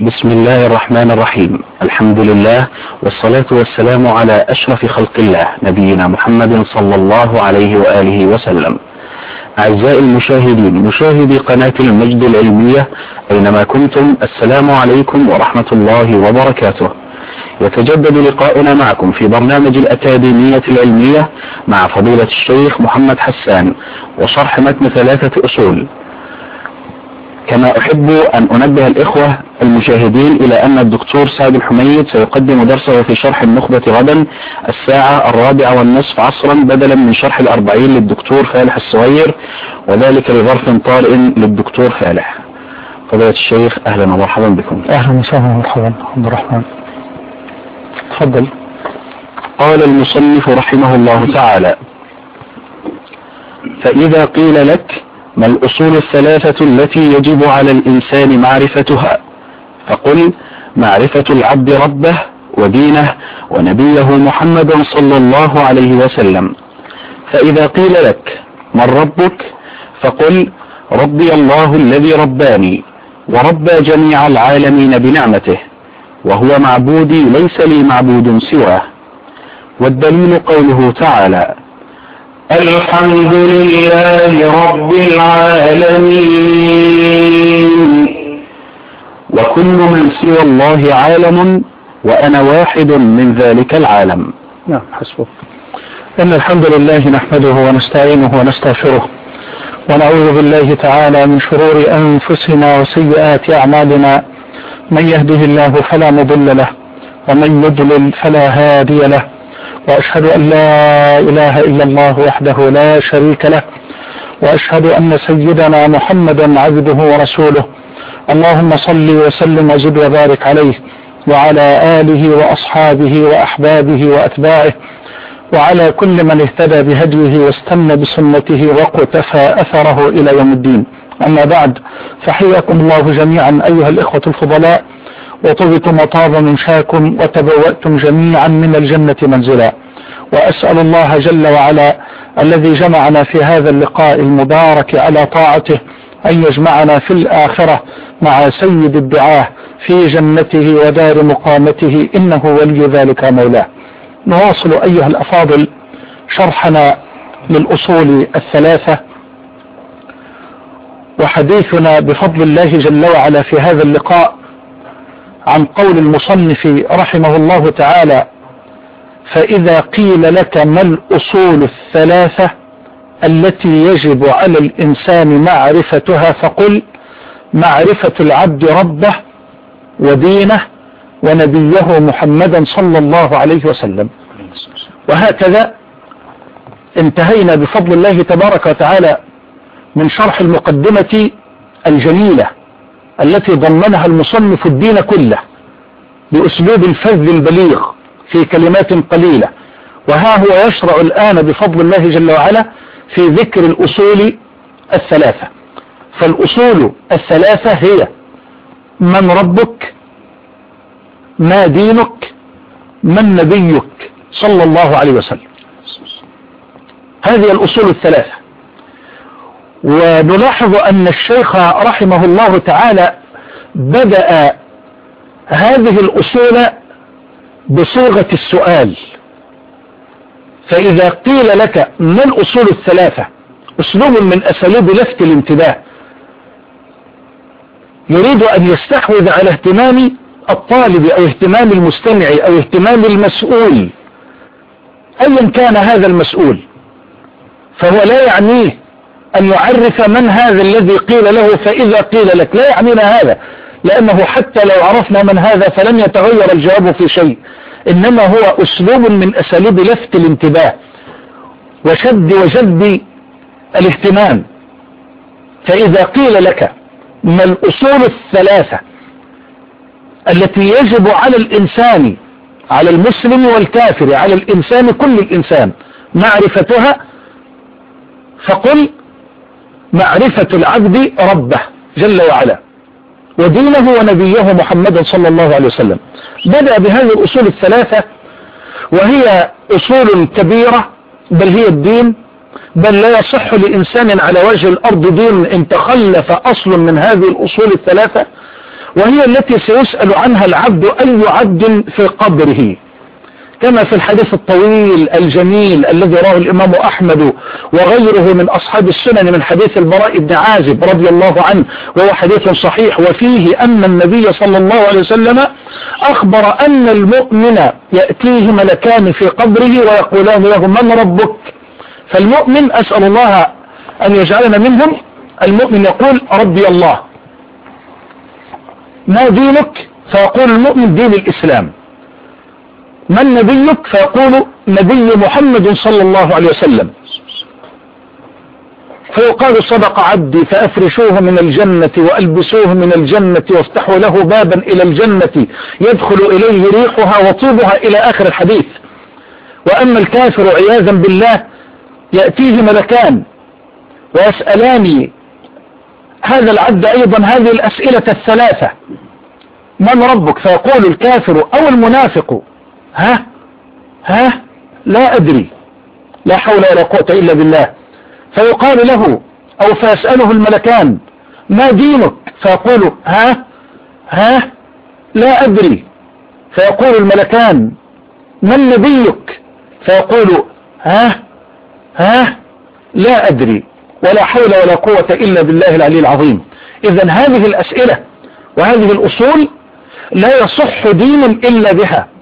بسم الله الرحمن الرحيم. الحمد لله والصلاة والسلام على أشرف خلق الله نبينا محمد صلى الله عليه وآله وسلم. أعزائي المشاهدين مشاهدي قناة المجد العلمية أينما كنتم السلام عليكم ورحمة الله وبركاته. يتجدد لقاؤنا معكم في برنامج الأكاديمية العلمية مع فضيلة الشيخ محمد حسان وشرح متن ثلاثة أصول. كما أحب أن أنبه الإخوة المشاهدين إلى أن الدكتور سعد الحميد سيقدم درسه في شرح النخبة غدا الساعة الرابعة والنصف عصرا بدلا من شرح الأربعين للدكتور فالح الصغير وذلك لظرف طارئ للدكتور فالح. فضيلة الشيخ أهلا ومرحبا بكم. أهلا وسهلا ومرحبا عبد الرحمن. تفضل. قال المصنف رحمه الله تعالى فإذا قيل لك ما الأصول الثلاثة التي يجب على الإنسان معرفتها؟ فقل معرفة العبد ربه ودينه ونبيه محمدا صلى الله عليه وسلم. فإذا قيل لك من ربك؟ فقل ربي الله الذي رباني وربى جميع العالمين بنعمته وهو معبودي ليس لي معبود سواه. والدليل قوله تعالى الحمد لله رب العالمين. وكل من سوى الله عالم وأنا واحد من ذلك العالم. نعم حسبك. إن الحمد لله نحمده ونستعينه ونستغفره ونعوذ بالله تعالى من شرور أنفسنا وسيئات أعمالنا. من يهده الله فلا مضل له ومن يضلل فلا هادي له. وأشهد أن لا إله إلا الله وحده لا شريك له وأشهد أن سيدنا محمدا عبده ورسوله. اللهم صل وسلم وزد وبارك عليه وعلى آله وأصحابه وأحبابه وأتباعه وعلى كل من اهتدى بهديه واستنى بسنته وقتفى أثره إلى يوم الدين. أما بعد فحياكم الله جميعا أيها الإخوة الفضلاء. وطبتم وطاب منشاكم وتبوأتم جميعا من الجنة منزلا. وأسأل الله جل وعلا الذي جمعنا في هذا اللقاء المبارك على طاعته أن يجمعنا في الآخرة مع سيد الدعاة في جنته ودار مقامته إنه ولي ذلك مولاه. نواصل أيها الأفاضل شرحنا للأصول الثلاثة. وحديثنا بفضل الله جل وعلا في هذا اللقاء عن قول المصنف رحمه الله تعالى فإذا قيل لك ما الأصول الثلاثة التي يجب على الإنسان معرفتها فقل معرفة العبد ربه ودينه ونبيه محمدا صلى الله عليه وسلم. وهكذا انتهينا بفضل الله تبارك وتعالى من شرح المقدمة الجميلة التي ضمنها المصنف الدين كله بأسلوب الفذ البليغ في كلمات قليلة. وها هو يشرع الآن بفضل الله جل وعلا في ذكر الأصول الثلاثة. فالأصول الثلاثة هي من ربك ما دينك من نبيك صلى الله عليه وسلم. هذه الأصول الثلاثة. ونلاحظ أن الشيخ رحمه الله تعالى بدأ هذه الأصول بصيغة السؤال. فإذا قيل لك ما الأصول الثلاثة؟ أسلوب من أساليب لفت الانتباه. يريد أن يستحوذ على اهتمام الطالب أو اهتمام المستمع أو اهتمام المسؤول أيا كان هذا المسؤول فهو لا يعنيه أن يعرف من هذا الذي قيل له فإذا قيل لك. لا يعنينا هذا لأنه حتى لو عرفنا من هذا فلن يتغير الجواب في شيء. إنما هو أسلوب من أساليب لفت الانتباه وشد وجد الاهتمام. فإذا قيل لك ما الأصول الثلاثة التي يجب على الإنسان على المسلم والكافر على الإنسان كل الإنسان معرفتها فقل معرفة العبد ربه جل وعلا ودينه ونبيه محمد صلى الله عليه وسلم. بدأ بهذه الأصول الثلاثة وهي أصول كبيرة بل هي الدين بل لا يصح لإنسان على وجه الأرض دين إن تخلف أصل من هذه الأصول الثلاثة وهي التي سيسأل عنها العبد أي عبد في قبره. كما في الحديث الطويل الجميل الذي رواه الإمام أحمد وغيره من أصحاب السنن من حديث البراء بن عازب رضي الله عنه وهو حديث صحيح وفيه أن النبي صلى الله عليه وسلم أخبر أن المؤمن يأتيه ملكان في قبره ويقولان له من ربك؟ فالمؤمن أسأل الله أن يجعلنا منهم المؤمن يقول ربي الله. ما دينك؟ فيقول المؤمن دين الإسلام. من نبيك فيقول نبي محمد صلى الله عليه وسلم. فيقال صدق عبدي فأفرشوه من الجنة وألبسوه من الجنة وافتحوا له بابا إلى الجنة يدخل إليه ريحها وطيبها إلى آخر الحديث. وأما الكافر عياذا بالله يأتيه ملكان ويسألان هذا العبد أيضا هذه الأسئلة الثلاثة من ربك؟ فيقول الكافر أو المنافق ها? ها? لا أدري. لا حول ولا قوة إلا بالله. فيقال له أو فيسأله الملكان ما دينك؟ فيقول ها؟ ها؟ لا أدري. فيقول الملكان من نبيك؟ فيقول ها؟ ها؟ لا أدري. ولا حول ولا قوة إلا بالله العلي العظيم. إذا هذه الأسئلة وهذه الأصول لا يصح دين إلا بها.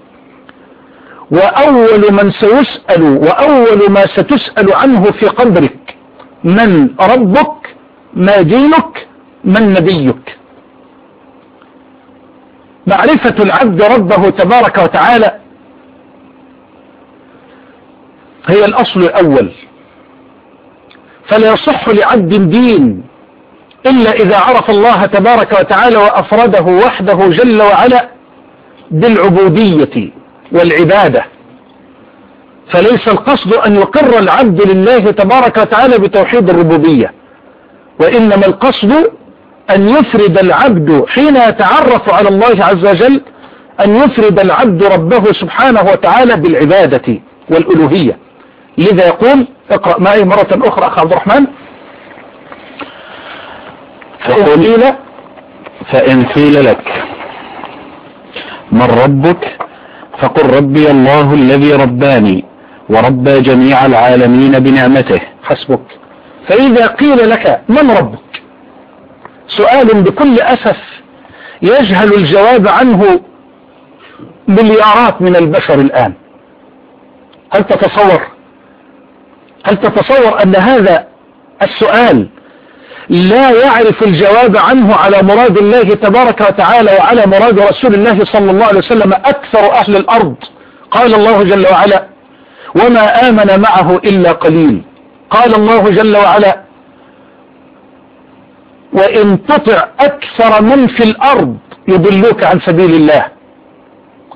وأول من سيسأل وأول ما ستسأل عنه في قبرك من ربك؟ ما دينك؟ من نبيك؟ معرفة العبد ربه تبارك وتعالى هي الأصل الأول. فلا يصح لعبد دين إلا إذا عرف الله تبارك وتعالى وأفرده وحده جل وعلا بالعبودية. والعبادة. فليس القصد أن يقر العبد لله تبارك وتعالى بتوحيد الربوبية وإنما القصد أن يفرد العبد حين يتعرف على الله عز وجل أن يفرد العبد ربه سبحانه وتعالى بالعبادة والألوهية. لذا يقول اقرأ معي مرة أخرى أخ عبد الرحمن. فقل فإن قيل لك من ربك فقل ربي الله الذي رباني وربى جميع العالمين بنعمته. حسبك. فإذا قيل لك من ربك؟ سؤال بكل أسف يجهل الجواب عنه مليارات من البشر الآن. هل تتصور؟ هل تتصور أن هذا السؤال لا يعرف الجواب عنه على مراد الله تبارك وتعالى وعلى مراد رسول الله صلى الله عليه وسلم أكثر أهل الأرض. قال الله جل وعلا وما آمن معه إلا قليل. قال الله جل وعلا وإن تطع أكثر من في الأرض يضلوك عن سبيل الله.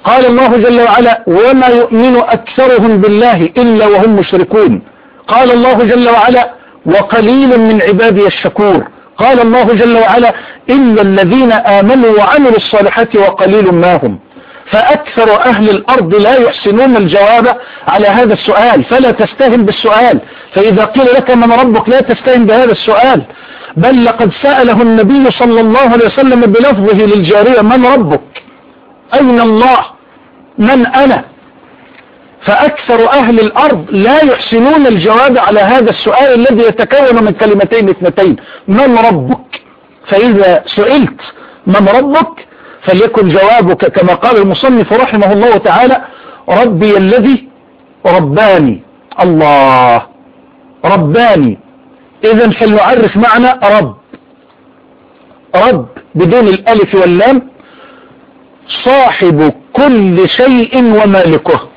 قال الله جل وعلا وما يؤمن أكثرهم بالله إلا وهم مشركون. قال الله جل وعلا وقليل من عبادي الشكور. قال الله جل وعلا إلا الذين آمنوا وعملوا الصالحات وقليل ما هم. فأكثر أهل الأرض لا يحسنون الجواب على هذا السؤال. فلا تستهن بالسؤال. فإذا قيل لك من ربك لا تستهن بهذا السؤال. بل لقد سأله النبي صلى الله عليه وسلم بلفظه للجارية من ربك؟ أين الله؟ من أنا؟ فأكثر أهل الأرض لا يحسنون الجواب على هذا السؤال الذي يتكون من كلمتين اثنتين. من ربك؟ فإذا سئلت من ربك فليكن جوابك كما قال المصنف رحمه الله تعالى ربي الذي رباني. الله. رباني. إذا فلنعرف معنى رب. رب بدون الألف واللام صاحب كل شيء ومالكه.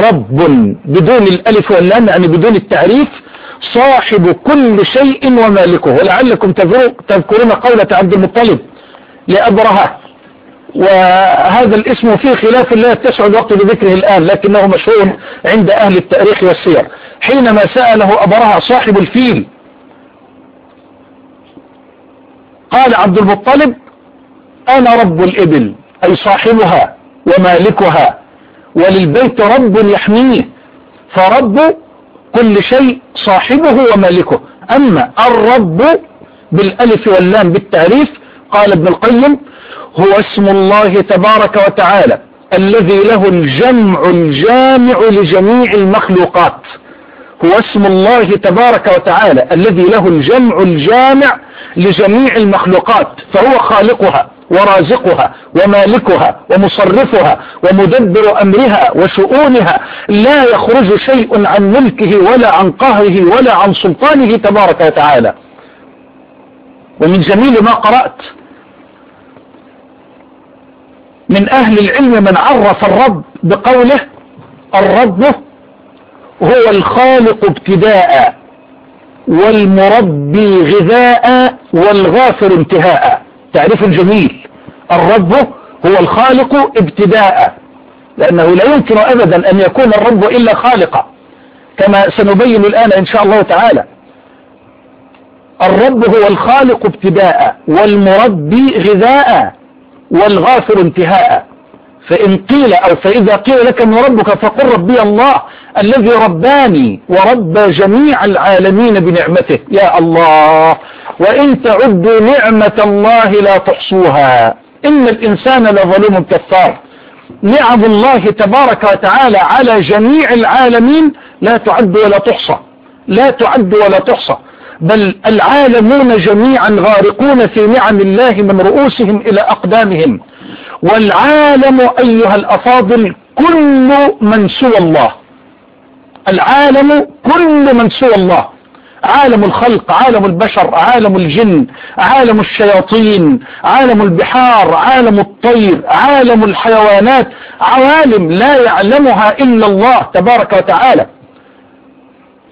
رب بدون الألف واللام يعني بدون التعريف صاحب كل شيء ومالكه. ولعلكم تذكرون قولة عبد المطلب لأبرهة. وهذا الاسم فيه خلاف لا يتسع الوقت لذكره الآن لكنه مشهور عند أهل التاريخ والسير. حينما سأله أبرهة صاحب الفيل قال عبد المطلب أنا رب الإبل أي صاحبها ومالكها. وللبيت رب يحميه. فرب كل شيء صاحبه ومالكه. أما الرب بالألف واللام بالتعريف قال ابن القيم هو اسم الله تبارك وتعالى الذي له الجمع الجامع لجميع المخلوقات. هو اسم الله تبارك وتعالى الذي له الجمع الجامع لجميع المخلوقات فهو خالقها ورازقها ومالكها ومصرفها ومدبر أمرها وشؤونها لا يخرج شيء عن ملكه ولا عن قهره ولا عن سلطانه تبارك وتعالى. ومن جميل ما قرأت من أهل العلم من عرف الرب بقوله الرب هو الخالق ابتداء والمربي غذاء والغافر انتهاء. تعريف جميل. الرب هو الخالق ابتداء. لأنه لا يمكن أبدا أن يكون الرب إلا خالقا. كما سنبين الآن إن شاء الله تعالى. الرب هو الخالق ابتداء والمربي غذاء والغافر انتهاء. فإن قيل أو فإذا قيل لك من ربك فقل ربي الله الذي رباني وربى جميع العالمين بنعمته. يا الله وإن تعدوا نعمة الله لا تحصوها. إن الإنسان لظلوم كفار. نعم الله تبارك وتعالى على جميع العالمين لا تعد ولا تحصى. لا تعد ولا تحصى. بل العالمون جميعا غارقون في نعم الله من رؤوسهم إلى أقدامهم. والعالم أيها الأفاضل كل من سوى الله. العالم كل من سوى الله. عالم الخلق عالم البشر عالم الجن عالم الشياطين عالم البحار عالم الطير عالم الحيوانات. عوالم لا يعلمها إلا الله تبارك وتعالى.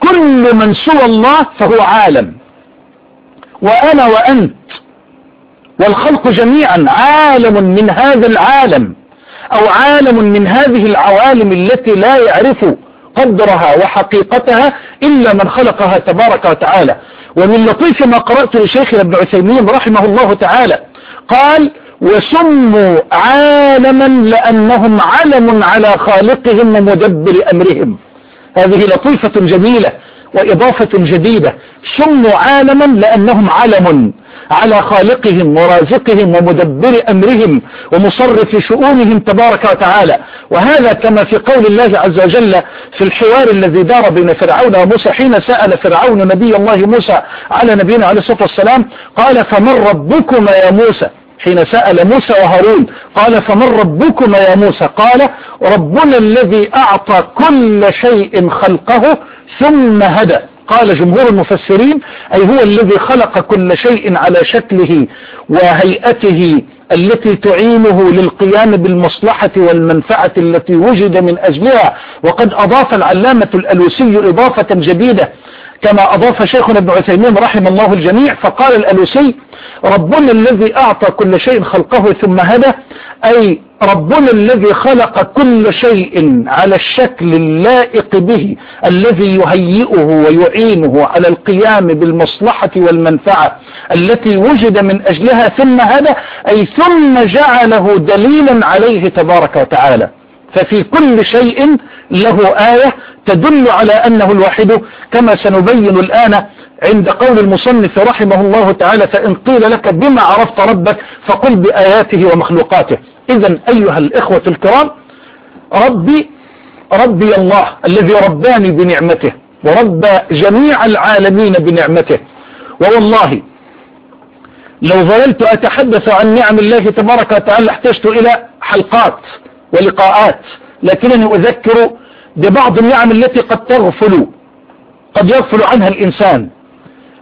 كل من سوى الله فهو عالم. وأنا وأنت والخلق جميعا عالم من هذا العالم أو عالم من هذه العوالم التي لا يعرف قدرها وحقيقتها إلا من خلقها تبارك وتعالى. ومن لطيف ما قرأت لشيخنا ابن عثيمين رحمه الله تعالى قال وسموا عالما لأنهم علم على خالقهم ومدبر أمرهم. هذه لطيفة جميلة. وإضافة جديدة. سموا عالما لأنهم علم على خالقهم ورازقهم ومدبر أمرهم ومصرف شؤونهم تبارك وتعالى. وهذا كما في قول الله عز وجل في الحوار الذي دار بين فرعون وموسى حين سأل فرعون نبي الله موسى على نبينا عليه الصلاة والسلام قال فمن ربكما يا موسى؟ حين سأل موسى وهارون قال فمن ربكما يا موسى؟ قال ربنا الذي أعطى كل شيء خلقه ثم هدى. قال جمهور المفسرين أي هو الذي خلق كل شيء على شكله وهيئته التي تعينه للقيام بالمصلحة والمنفعة التي وجد من أجلها وقد أضاف العلامة الألوسي إضافة جديدة كما أضاف شيخنا ابن عثيمين رحم الله الجميع فقال الألوسي ربنا الذي أعطى كل شيء خلقه ثم هدى أي ربنا الذي خلق كل شيء على الشكل اللائق به الذي يهيئه ويعينه على القيام بالمصلحة والمنفعة التي وجد من أجلها ثم هدى أي ثم جعله دليلا عليه تبارك وتعالى. ففي كل شيء له آية تدل على أنه الواحد كما سنبين الآن عند قول المصنف رحمه الله تعالى فإن قيل لك بما عرفت ربك فقل بآياته ومخلوقاته. إذا أيها الإخوة الكرام ربي ربي الله الذي رباني بنعمته وربى جميع العالمين بنعمته. ووالله لو ظللت أتحدث عن نعم الله تبارك وتعالى احتجت إلى حلقات ولقاءات لكنني أذكر ببعض النعم التي قد تغفل قد يغفل عنها الإنسان.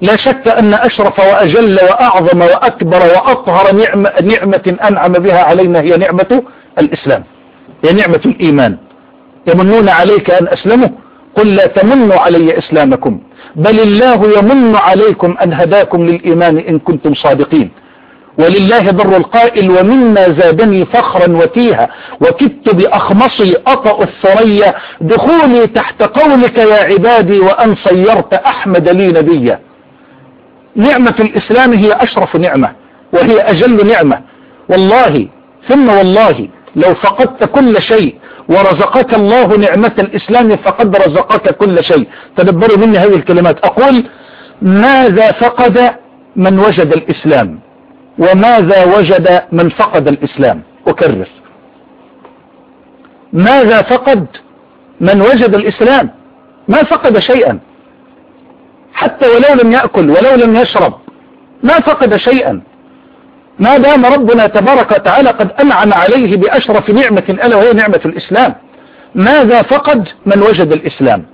لا شك أن أشرف وأجل وأعظم وأكبر وأطهر نعمة, نعمة أنعم بها علينا هي نعمة الإسلام هي نعمة الإيمان. يمنون عليك أن أسلموا قل لا تمنوا علي إسلامكم بل الله يمن عليكم أن هداكم للإيمان إن كنتم صادقين. ولله بر القائل ومما زادني فخرا وتيها وكدت بأخمصي أطأ الثريا دخولي تحت قولك يا عبادي وأن صيرت أحمد لي نبيا. نعمة الإسلام هي أشرف نعمة وهي أجل نعمة. والله ثم والله لو فقدت كل شيء ورزقك الله نعمة الإسلام فقد رزقك كل شيء. تدبروا مني هذه الكلمات. أقول ماذا فقد من وجد الإسلام؟ وماذا وجد من فقد الإسلام؟ أكرر. ماذا فقد من وجد الإسلام؟ ما فقد شيئا. حتى ولو لم يأكل ولو لم يشرب ما فقد شيئا. ما دام ربنا تبارك وتعالى قد أنعم عليه بأشرف نعمة ألا وهي نعمة الإسلام ماذا فقد من وجد الإسلام؟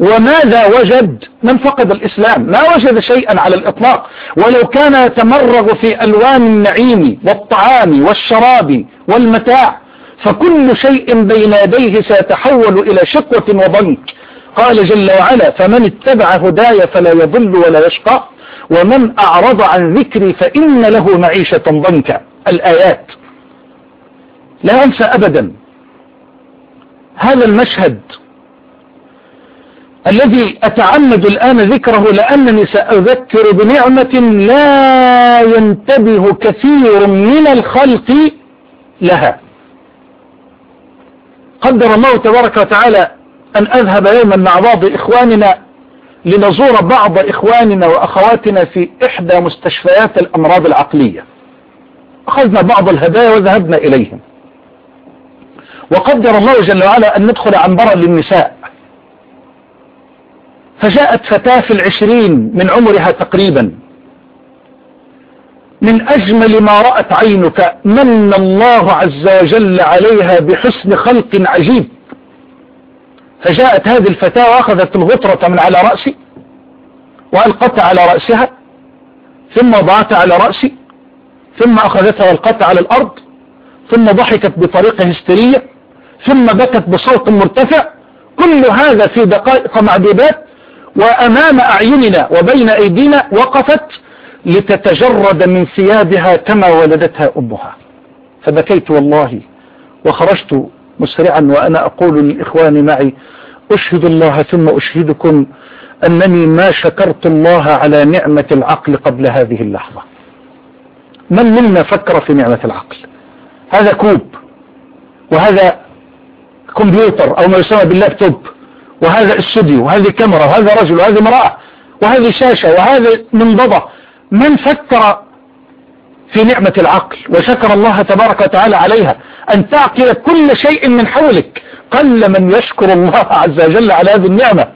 وماذا وجد من فقد الإسلام؟ ما وجد شيئا على الإطلاق. ولو كان يتمرغ في ألوان النعيم والطعام والشراب والمتاع فكل شيء بين يديه سيتحول إلى شقوة وضنك. قال جل وعلا فمن اتبع هداي فلا يضل ولا يشقى ومن أعرض عن ذكري فإن له معيشة ضنكا. الآيات. لا أنسى أبدا. هذا المشهد الذي أتعمد الآن ذكره لأنني سأذكر بنعمة لا ينتبه كثير من الخلق لها. قدر الله تبارك وتعالى أن أذهب يوما مع بعض إخواننا لنزور بعض إخواننا وأخواتنا في إحدى مستشفيات الأمراض العقلية. أخذنا بعض الهدايا وذهبنا إليهم. وقدر الله جل وعلا أن ندخل عنبرا للنساء. فجاءت فتاة في العشرين من عمرها تقريبا. من أجمل ما رأت عينك من الله عز وجل عليها بحسن خلق عجيب. فجاءت هذه الفتاة وأخذت الغطرة من على رأسي وألقتها على رأسها ثم وضعتها على رأسي ثم أخذتها والقتها على الأرض ثم ضحكت بطريقة هستيرية ثم بكت بصوت مرتفع. كل هذا في دقائق معدودات وأمام أعيننا وبين أيدينا وقفت لتتجرد من ثيابها كما ولدتها أمها. فبكيت والله وخرجت مسرعا وأنا أقول للإخوان معي أشهد الله ثم أشهدكم أنني ما شكرت الله على نعمة العقل قبل هذه اللحظة. من منا فكر في نعمة العقل؟ هذا كوب وهذا كمبيوتر أو ما يسمى باللابتوب. وهذا استوديو وهذه كاميرا وهذا رجل وهذه امرأة وهذه شاشة وهذا منضدة من فكر في نعمة العقل وشكر الله تبارك وتعالى عليها أن تعقل كل شيء من حولك قل من يشكر الله عز وجل على هذه النعمة.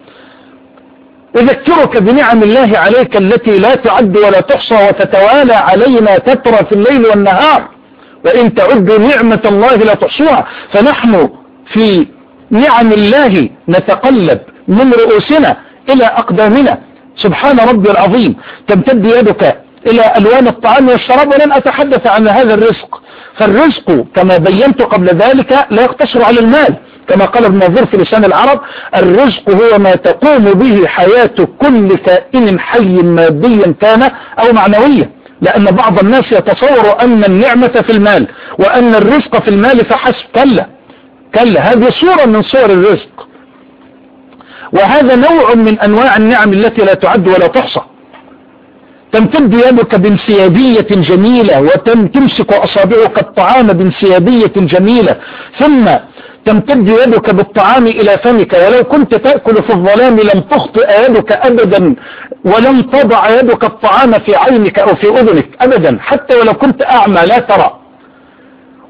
أذكرك بنعم الله عليك التي لا تعد ولا تحصى وتتوالى علينا تترى في الليل والنهار. وإن تعدوا نعمة الله لا تحصوها. فنحن في نعم الله نتقلب من رؤوسنا إلى أقدامنا. سبحان ربي العظيم. تمتد يدك إلى ألوان الطعام والشراب ولن أتحدث عن هذا الرزق. فالرزق كما بينت قبل ذلك لا يقتصر على المال. كما قال ابن نظير في لسان العرب الرزق هو ما تقوم به حياة كل كائن حي ماديا كان أو معنويا. لأن بعض الناس يتصور أن النعمة في المال وأن الرزق في المال فحسب. كلا. كلا هذه صورة من صور الرزق. وهذا نوع من أنواع النعم التي لا تعد ولا تحصى. تمتد يدك بانسيابية جميلة وتمسك أصابعك الطعام بانسيابية جميلة. ثم تمتد يدك بالطعام إلى فمك. ولو كنت تأكل في الظلام لم تخطئ يدك أبدا ولم تضع يدك الطعام في عينك أو في أذنك أبدا. حتى ولو كنت أعمى لا ترى.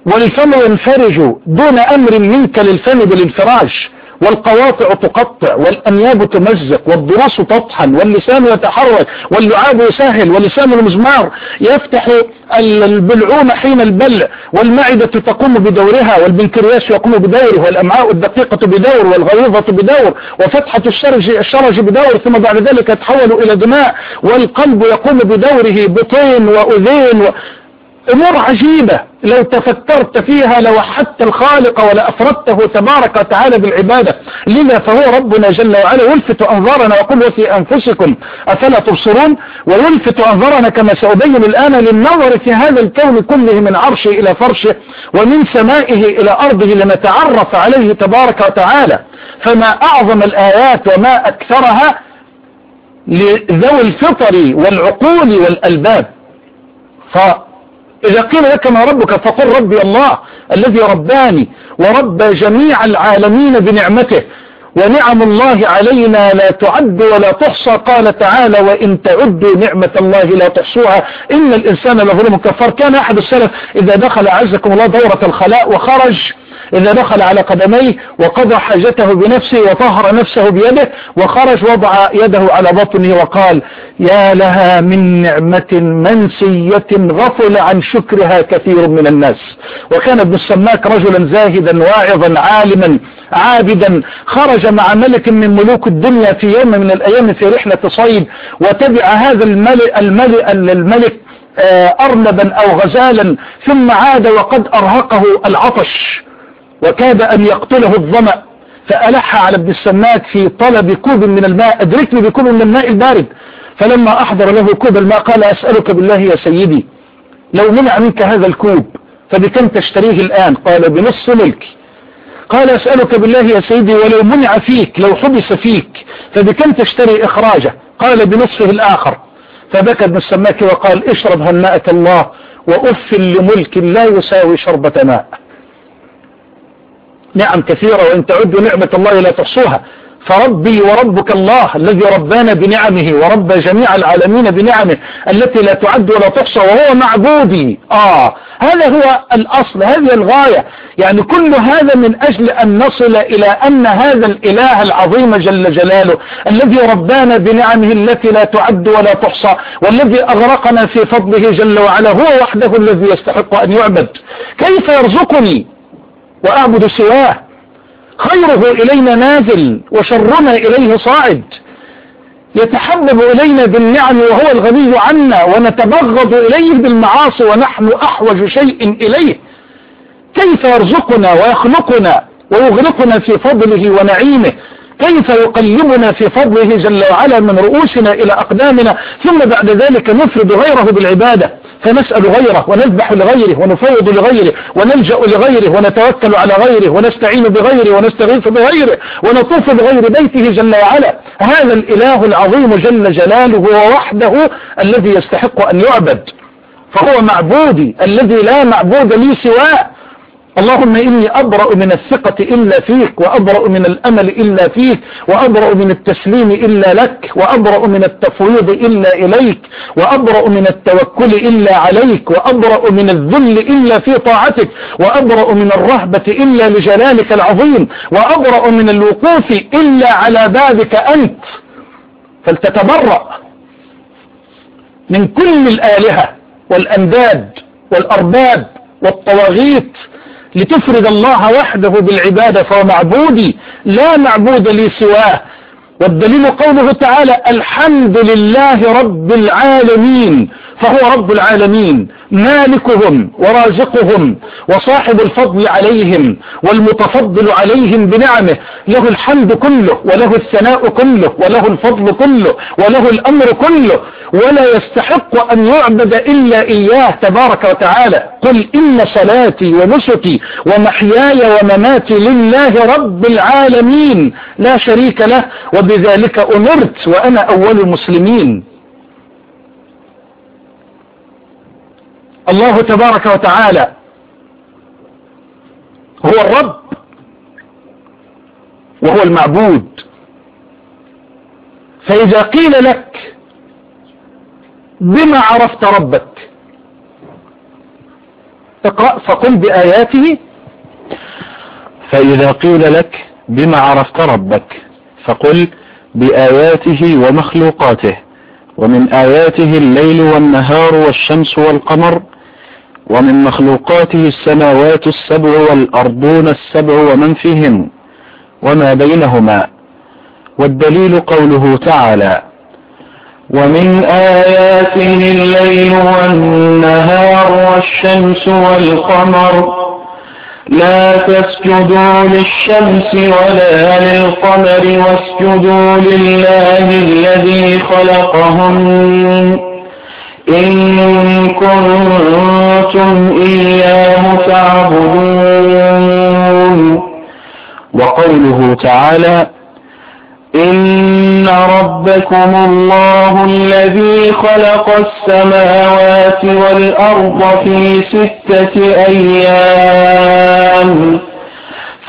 والفم ينفرج دون أمر منك للفم بالانفراج والقواطع تقطع والأنياب تمزق والضروس تطحن واللسان يتحرك واللعاب يسهل ولسان المزمار يفتح البلعوم حين البلع والمعدة تقوم بدورها والبنكرياس يقوم بدوره والأمعاء الدقيقة بدور والغليظة بدور وفتحة الشرج, الشرج بدور ثم بعد ذلك يتحول إلى دماء والقلب يقوم بدوره بطين وأذين و... أمور عجيبة. لو تفكرت فيها لوحدت الخالق ولأفردته تبارك وتعالى بالعبادة. لذا فهو ربنا جل وعلا يلفت أنظارنا وقل وفي أنفسكم أفلا تبصرون؟ ويلفت أنظارنا كما سأبين الآن للنظر في هذا الكون كله من عرشه إلى فرشه ومن سمائه إلى أرضه لنتعرف عليه تبارك وتعالى. فما أعظم الآيات وما أكثرها لذوي الفطر والعقول والألباب. ف إذا قيل لك ما ربك فقل ربي الله الذي رباني وربى جميع العالمين بنعمته. ونعم الله علينا لا تعد ولا تحصى. قال تعالى وإن تعدوا نعمة الله لا تحصوها. إن الإنسان لظلم كفار. كان أحد السلف إذا دخل عزكم الله دورة الخلاء وخرج. إذا دخل على قدميه وقضى حاجته بنفسه وطهر نفسه بيده وخرج وضع يده على بطنه وقال يا لها من نعمة منسية غفل عن شكرها كثير من الناس. وكان ابن السماك رجلا زاهدا واعظا عالما عابدا. خرج مع ملك من ملوك الدنيا في يوم من الأيام في رحلة صيد وتبع هذا الملك, الملك, الملك أرنبا أو غزالا ثم عاد وقد أرهقه العطش. وكاد أن يقتله الظمأ فألح على ابن السماك في طلب كوب من الماء أدركني بكوب من الماء البارد. فلما أحضر له كوب الماء قال أسألك بالله يا سيدي لو منع منك هذا الكوب فبكم تشتريه الآن؟ قال بنص ملك. قال أسألك بالله يا سيدي ولو منع فيك لو حبس فيك فبكم تشتري إخراجه؟ قال بنصفه الآخر. فبكى ابن السماك وقال اشرب هناءة الله وأف لملك لا يساوي شربة ماء. نعم كثيرة وإن تعدوا نعمة الله لا تحصوها. فربي وربك الله الذي ربانا بنعمه ورب جميع العالمين بنعمه التي لا تعد ولا تحصى وهو معبودي. آه هذا هو الأصل هذه الغاية. يعني كل هذا من أجل أن نصل إلى أن هذا الإله العظيم جل جلاله الذي ربانا بنعمه التي لا تعد ولا تحصى والذي أغرقنا في فضله جل وعلا هو وحده الذي يستحق أن يعبد. كيف يرزقني؟ وأعبد سواه. خيره إلينا نازل وشرنا إليه صاعد. يتحبب إلينا بالنعم وهو الغني عنا ونتبغض إليه بالمعاصي ونحن أحوج شيء إليه. كيف يرزقنا ويخلقنا ويغرقنا في فضله ونعيمه؟ كيف يقلبنا في فضله جل وعلا من رؤوسنا إلى أقدامنا ثم بعد ذلك نفرد غيره بالعبادة فنسأل غيره ونذبح لغيره ونفوض لغيره ونلجأ لغيره ونتوكل على غيره ونستعين بغيره ونستغيث بغيره ونطوف بغير بيته جل وعلا. هذا الإله العظيم جل جلاله هو وحده الذي يستحق أن يعبد فهو معبودي الذي لا معبود لي سواه. اللهم إني أبرأ من الثقة إلا فيك وأبرأ من الأمل إلا فيك وأبرأ من التسليم إلا لك وأبرأ من التفويض إلا إليك وأبرأ من التوكل إلا عليك وأبرأ من الذل إلا في طاعتك وأبرأ من الرهبة إلا لجلالك العظيم وأبرأ من الوقوف إلا على بابك أنت. فلتتبرأ من كل الآلهة والأنداد والأرباب والطواغيت لتفرد الله وحده بالعبادة فهو معبودي لا معبود لي سواه. والدليل قوله تعالى الحمد لله رب العالمين. فهو رب العالمين مالكهم ورازقهم وصاحب الفضل عليهم والمتفضل عليهم بنعمه له الحمد كله وله الثناء كله وله الفضل كله وله الأمر كله ولا يستحق أن يعبد إلا إياه تبارك وتعالى. قل إن صلاتي ونسكي ومحياي ومماتي لله رب العالمين لا شريك له وبذلك أمرت وأنا أول المسلمين. الله تبارك وتعالى هو الرب وهو المعبود. فإذا قيل لك بما عرفت ربك اقرأ فقل بآياته. فإذا قيل لك بما عرفت ربك فقل بآياته ومخلوقاته. ومن آياته الليل والنهار والشمس والقمر ومن مخلوقاته السماوات السبع والأرضون السبع ومن فيهن وما بينهما. والدليل قوله تعالى ومن آياته الليل والنهار والشمس والقمر لا تسجدوا للشمس ولا للقمر واسجدوا لله الذي خلقهن. إن كنتم إياه تعبدون. وقوله تعالى إن ربكم الله الذي خلق السماوات والأرض في ستة أيام.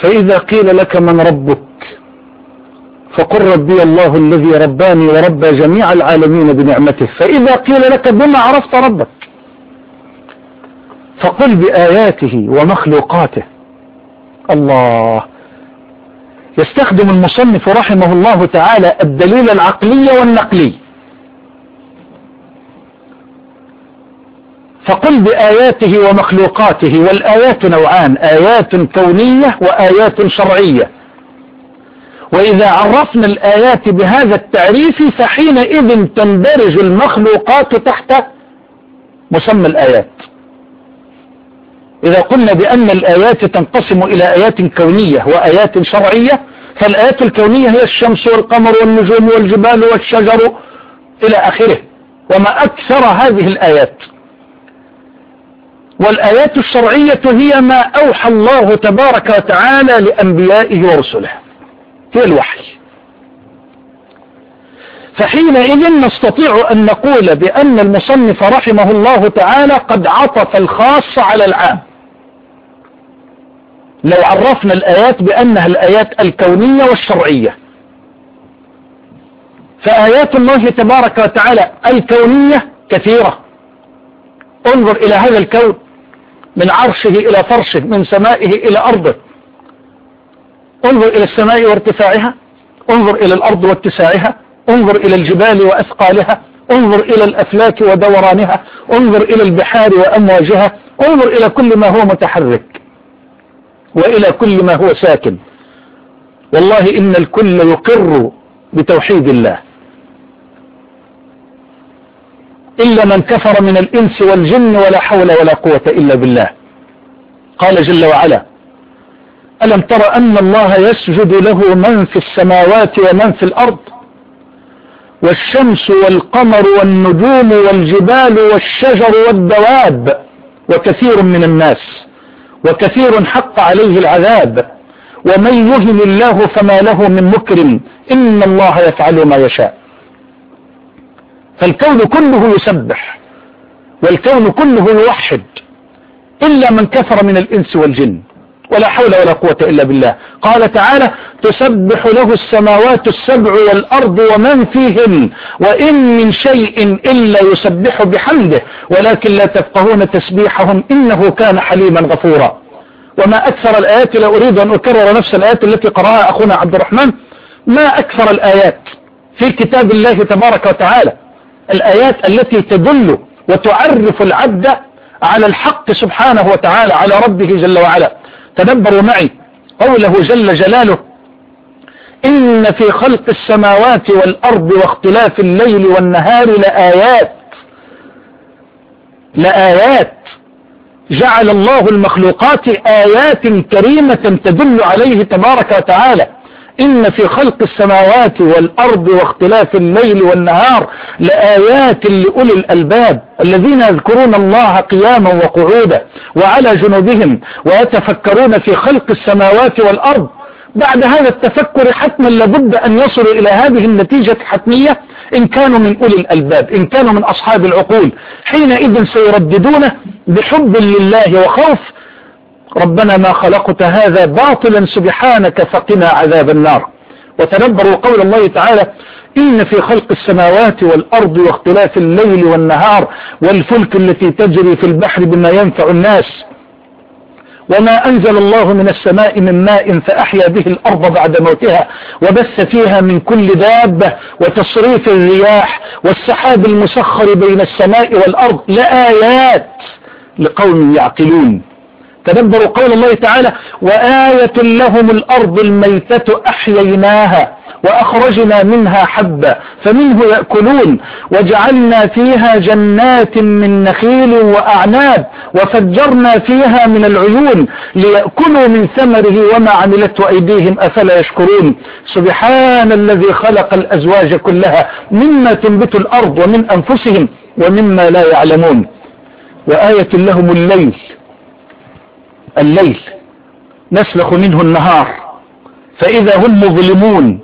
فإذا قيل لك من ربك فقل ربي الله الذي رباني وربى جميع العالمين بنعمته. فإذا قيل لك بما عرفت ربك فقل بآياته ومخلوقاته. الله. يستخدم المصنف رحمه الله تعالى الدليل العقلي والنقلي. فقل بآياته ومخلوقاته والآيات نوعان آيات كونية وآيات شرعية. وإذا عرفنا الآيات بهذا التعريف فحينئذ تندرج المخلوقات تحت مسمى الآيات. إذا قلنا بأن الآيات تنقسم إلى آيات كونية وآيات شرعية فالآيات الكونية هي الشمس والقمر والنجوم والجبال والشجر إلى آخره. وما أكثر هذه الآيات. والآيات الشرعية هي ما أوحى الله تبارك وتعالى لأنبيائه ورسله. هي الوحي. فحينئذ نستطيع أن نقول بأن المصنف رحمه الله تعالى قد عطف الخاص على العام. لو عرفنا الآيات بأنها الآيات الكونية والشرعية. فآيات الله تبارك وتعالى الكونية كثيرة. انظر إلى هذا الكون من عرشه إلى فرشه من سمائه إلى أرضه. انظر إلى السماء وارتفاعها انظر إلى الأرض واتساعها انظر إلى الجبال وأثقالها انظر إلى الأفلاك ودورانها انظر إلى البحار وأمواجها انظر إلى كل ما هو متحرك وإلى كل ما هو ساكن. والله إن الكل يقر بتوحيد الله. إلا من كفر من الإنس والجن ولا حول ولا قوة إلا بالله. قال جل وعلا ألم تر أن الله يسجد له من في السماوات ومن في الأرض؟ والشمس والقمر والنجوم والجبال والشجر والدواب وكثير من الناس وكثير حق عليه العذاب. ومن يهن الله فما له من مكرم إن الله يفعل ما يشاء. فالكون كله يسبح والكون كله يوحد إلا من كفر من الإنس والجن ولا حول ولا قوة إلا بالله. قال تعالى تسبح له السماوات السبع والأرض ومن فيهن وإن من شيء إلا يسبح بحمده ولكن لا تفقهون تسبيحهم إنه كان حليما غفورا. وما أكثر الآيات لا أريد أن أكرر نفس الآيات التي قرأها أخونا عبد الرحمن. ما أكثر الآيات في كتاب الله تبارك وتعالى؟ الآيات التي تدل وتعرف العبد على الحق سبحانه وتعالى على ربه جل وعلا. تدبروا معي. قوله جل جلاله إن في خلق السماوات والأرض واختلاف الليل والنهار لآيات. لآيات. جعل الله المخلوقات آيات كريمة تدل عليه تبارك وتعالى. إن في خلق السماوات والأرض واختلاف الليل والنهار لآيات لأولي الألباب الذين يذكرون الله قياما وقعودا وعلى جنوبهم ويتفكرون في خلق السماوات والأرض. بعد هذا التفكر حتما لابد أن يصلوا إلى هذه النتيجة الحتمية إن كانوا من أولي الألباب إن كانوا من أصحاب العقول. حينئذ سيرددون بحب لله وخوف ربنا ما خلقت هذا باطلا سبحانك فقنا عذاب النار. وتدبروا قول الله تعالى إن في خلق السماوات والأرض واختلاف الليل والنهار والفلك التي تجري في البحر بما ينفع الناس. وما أنزل الله من السماء من ماء فأحيا به الأرض بعد موتها وبث فيها من كل دابة وتصريف الرياح والسحاب المسخر بين السماء والأرض لآيات لقوم يعقلون. تدبروا قول الله تعالى وآية لهم الأرض الميتة أحييناها وأخرجنا منها حبا فمنه يأكلون وجعلنا فيها جنات من نخيل وأعناب وفجرنا فيها من العيون ليأكلوا من ثمره وما عملته أيديهم أفلا يشكرون سبحان الذي خلق الأزواج كلها مما تنبت الأرض ومن أنفسهم ومما لا يعلمون وآية لهم الليل الليل نسلخ منه النهار فإذا هم مظلمون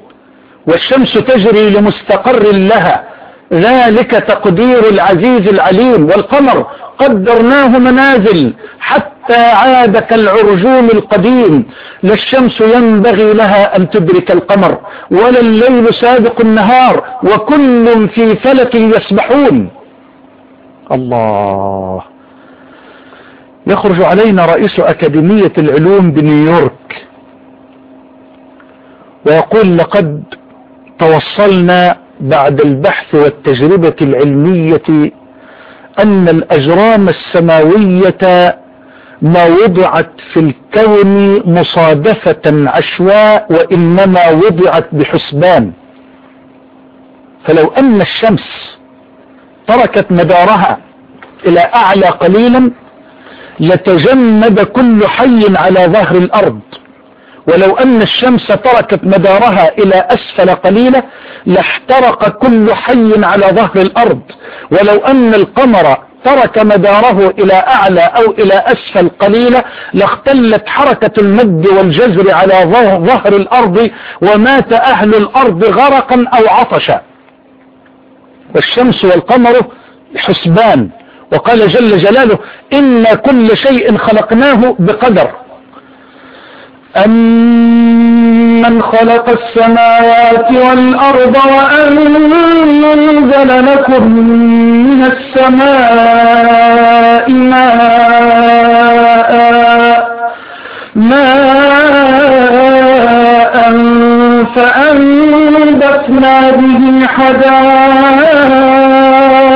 والشمس تجري لمستقر لها ذلك تقدير العزيز العليم والقمر قدرناه منازل حتى عاد كالعرجون القديم لا الشمس ينبغي لها أن تدرك القمر ولا الليل سابق النهار وكل في فلك يسبحون. الله. يخرج علينا رئيس أكاديمية العلوم بنيويورك. ويقول لقد توصلنا بعد البحث والتجربة العلمية أن الأجرام السماوية ما وضعت في الكون مصادفة عشواء وإنما وضعت بحسبان. فلو أن الشمس تركت مدارها إلى أعلى قليلا لتجمد كل حي على ظهر الأرض. ولو أن الشمس تركت مدارها إلى أسفل قليلة لاحترق كل حي على ظهر الأرض. ولو أن القمر ترك مداره إلى أعلى أو إلى أسفل قليلة لاختلت حركة المد والجزر على ظهر الأرض ومات أهل الأرض غرقا أو عطشا. والشمس والقمر حسبان. وقال جل جلاله إن كل شيء خلقناه بقدر. أمن خلق السماوات والأرض وأنزل لكم من السماء ماء ماء فأنبتنا به حدائق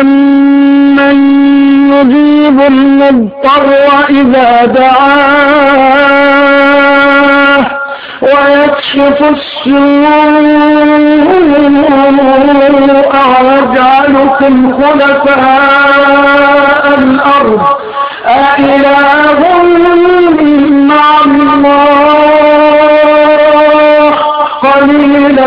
أمن يجيب المضطر إذا دعاه ويكشف السوء ويجعلكم خلفاء الأرض. أإله مع الله قليلا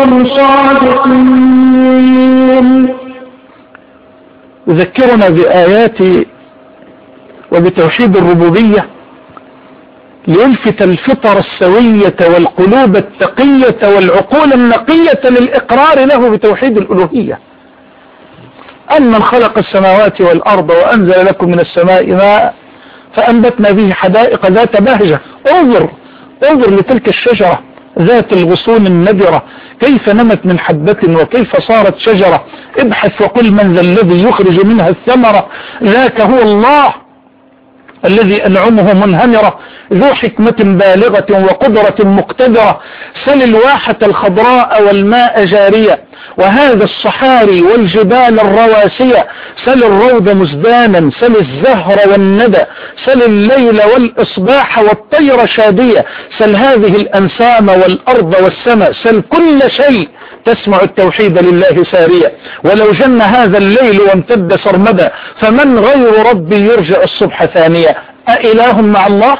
كنتم صادقين يذكرنا بآيات وبتوحيد الربوبية ليلفت الفطر السوية والقلوب التقية والعقول النقية للإقرار له بتوحيد الألوهية. أمن خلق السماوات والأرض وأنزل لكم من السماء ماء فأنبتنا به حدائق ذات بهجة. انظر انظر لتلك الشجرة. ذات الغصون النذرة. كيف نمت من حبة وكيف صارت شجرة؟ ابحث وقل من ذا الذي يخرج منها الثمرة. ذاك هو الله. الذي أنعمه منهمرة ذو حكمة بالغة وقدرة مقتدرة. سل الواحة الخضراء والماء جارية. وهذا الصحاري والجبال الرواسية. سل الروض مزدانا. سل الزهر والندى. سل الليل والإصباح والطير شادية. سل هذه الأنسام والأرض والسماء. سل كل شيء. تسمع التوحيد لله سارية. ولو جن هذا الليل وامتد سرمدا فمن غير ربي يرجع الصبح ثانية؟ أإله مع الله؟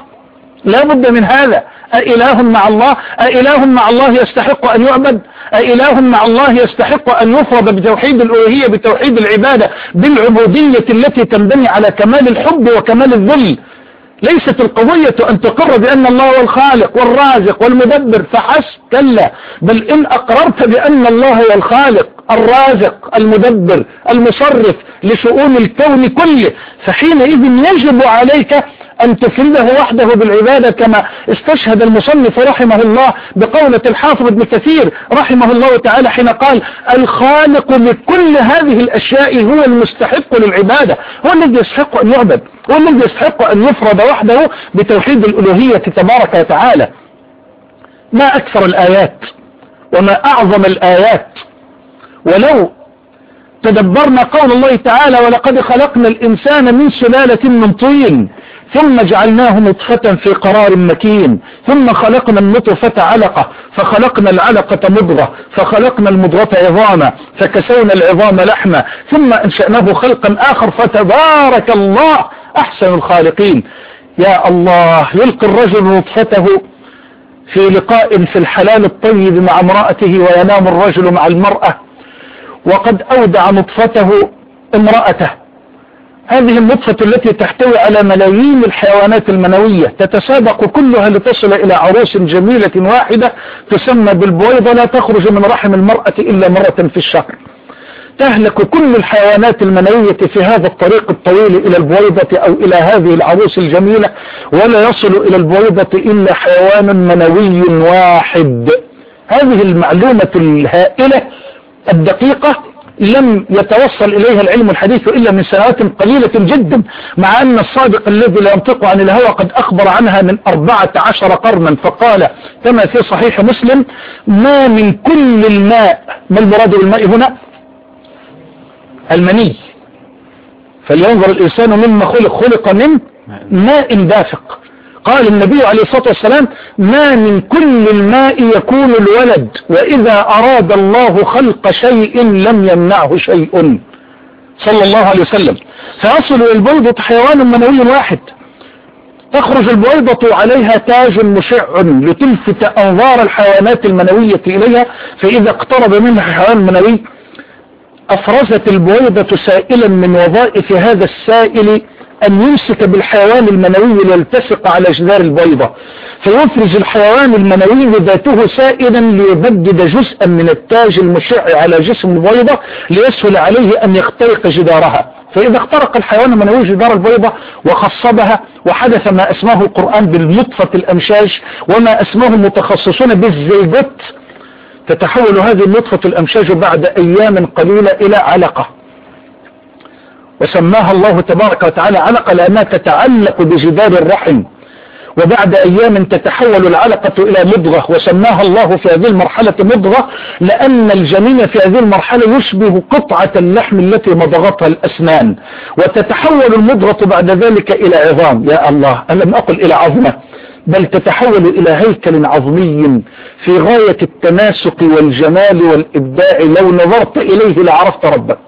لا بد من هذا. أإله مع الله؟ أإله مع الله يستحق أن يعبد؟ أإله مع الله يستحق أن يفرض بتوحيد الألوهية بتوحيد العبادة بالعبودية التي تنبني على كمال الحب وكمال الذل؟ ليست القضية أن تقر بأن الله هو الخالق والرازق والمدبر فحسب كلا بل إن أقررت بأن الله هو الخالق الرازق المدبر المصرف لشؤون الكون كله فحينئذ يجب عليك أن تفرده وحده بالعبادة كما استشهد المصنف رحمه الله بقولة الحافظ ابن كثير رحمه الله تعالى حين قال الخالق لكل هذه الأشياء هو المستحق للعبادة هو الذي يستحق أن يعبد هو الذي يستحق أن يفرد وحده بتوحيد الألوهية تبارك وتعالى. ما أكثر الآيات وما أعظم الآيات ولو تدبرنا قول الله تعالى ولقد خلقنا الإنسان من سلالة من طين ثم جعلناه نطفة في قرار مكين ثم خلقنا النطفة علقة فخلقنا العلقة مضغة فخلقنا المضغة عظاما فكسونا العظام لحما ثم أنشأناه خلقا آخر فتبارك الله أحسن الخالقين يا الله يلقي الرجل نطفته في لقاء في الحلال الطيب مع امرأته وينام الرجل مع المرأة وقد أودع نطفته امرأته. هذه النطفة التي تحتوي على ملايين الحيوانات المنوية تتسابق كلها لتصل إلى عروس جميلة واحدة تسمى بالبويضة لا تخرج من رحم المرأة إلا مرة في الشهر. تهلك كل الحيوانات المنوية في هذا الطريق الطويل إلى البويضة أو إلى هذه العروس الجميلة ولا يصل إلى البويضة إلا حيوان منوي واحد. هذه المعلومة الهائلة الدقيقة لم يتوصل إليها العلم الحديث إلا من سنوات قليلة جدا مع أن الصادق الذي لا ينطق عن الهوى قد أخبر عنها من أربعة عشر قرنا فقال كما في صحيح مسلم ما من كل الماء ما المراد بالماء هنا؟ المني. فلينظر الإنسان مما خلق خلق من ماء دافق. قال النبي عليه الصلاة والسلام ما من كل الماء يكون الولد وإذا أراد الله خلق شيء لم يمنعه شيء. صلى الله عليه وسلم. فيصل البيضة حيوان منوي واحد. تخرج البيضة عليها تاج مشع لتلفت أنظار الحيوانات المنوية إليها. فإذا اقترب منها حيوان منوي أفرزت البويضة سائلا من وظائف هذا السائل أن يمسك بالحيوان المنوي ليلتصق على جدار البيضة فيفرز الحيوان المنوي ذاته سائلا ليبدد جزءا من التاج المشع على جسم البيضة ليسهل عليه أن يخترق جدارها. فإذا اخترق الحيوان المنوي جدار البيضة وخصبها وحدث ما اسمه القرآن بالنطفة الأمشاج وما اسمه المتخصصون بالزيجوت تتحول هذه النطفة الأمشاج بعد أيام قليلة إلى علقة. وسماها الله تبارك وتعالى علقة لأنها تتعلق بجدار الرحم. وبعد أيام تتحول العلقة إلى مضغة وسماها الله في هذه المرحلة مضغة لأن الجنين في هذه المرحلة يشبه قطعة اللحم التي مضغتها الأسنان. وتتحول المضغة بعد ذلك إلى عظام. يا الله ألم أقل إلى عظمة؟ بل تتحول إلى هيكل عظمي في غاية التناسق والجمال والإبداع لو نظرت إليه لعرفت ربك.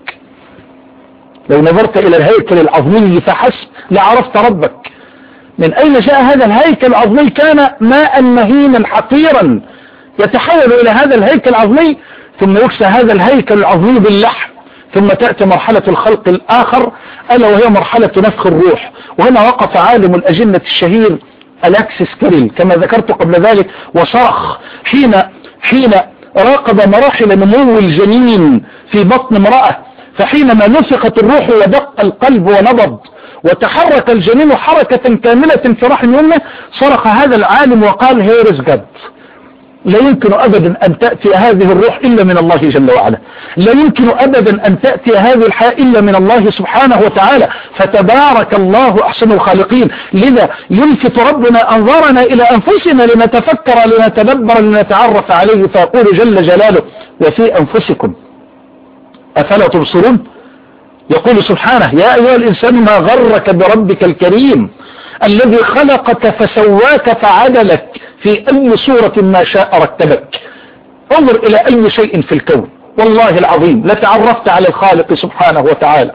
لو نظرت إلى الهيكل العظمي فحسب لعرفت ربك. من أين جاء هذا الهيكل العظمي؟ كان ماء مهينا حقيرا يتحول إلى هذا الهيكل العظمي ثم يكسى هذا الهيكل العظمي باللحم ثم تأتي مرحلة الخلق الآخر ألا وهي مرحلة نفخ الروح. وهنا وقف عالم الأجنة الشهير ألاكسس كاريل كما ذكرت قبل ذلك وصرخ حين حين راقب مراحل نمو الجنين في بطن امرأة. فحينما نفخت الروح ودق القلب ونبض وتحرك الجنين حركة كاملة في رحم أمه صرخ هذا العالم وقال Here's God لا يمكن أبدا أن تأتي هذه الروح إلا من الله جل وعلا. لا يمكن أبدا أن تأتي هذه الحياة إلا من الله سبحانه وتعالى. فتبارك الله أحسن الخالقين. لذا يلفت ربنا أنظارنا إلى أنفسنا لنتفكر لنتدبر لنتعرف عليه. فيقول جل جلاله وفي أنفسكم أفلا تبصرون؟ يقول سبحانه يا أيها الإنسان ما غرك بربك الكريم؟ الذي خلقك فسواك فعدلك في أي صورة ما شاء رتبك انظر إلى أي شيء في الكون. والله العظيم لتعرفت على الخالق سبحانه وتعالى.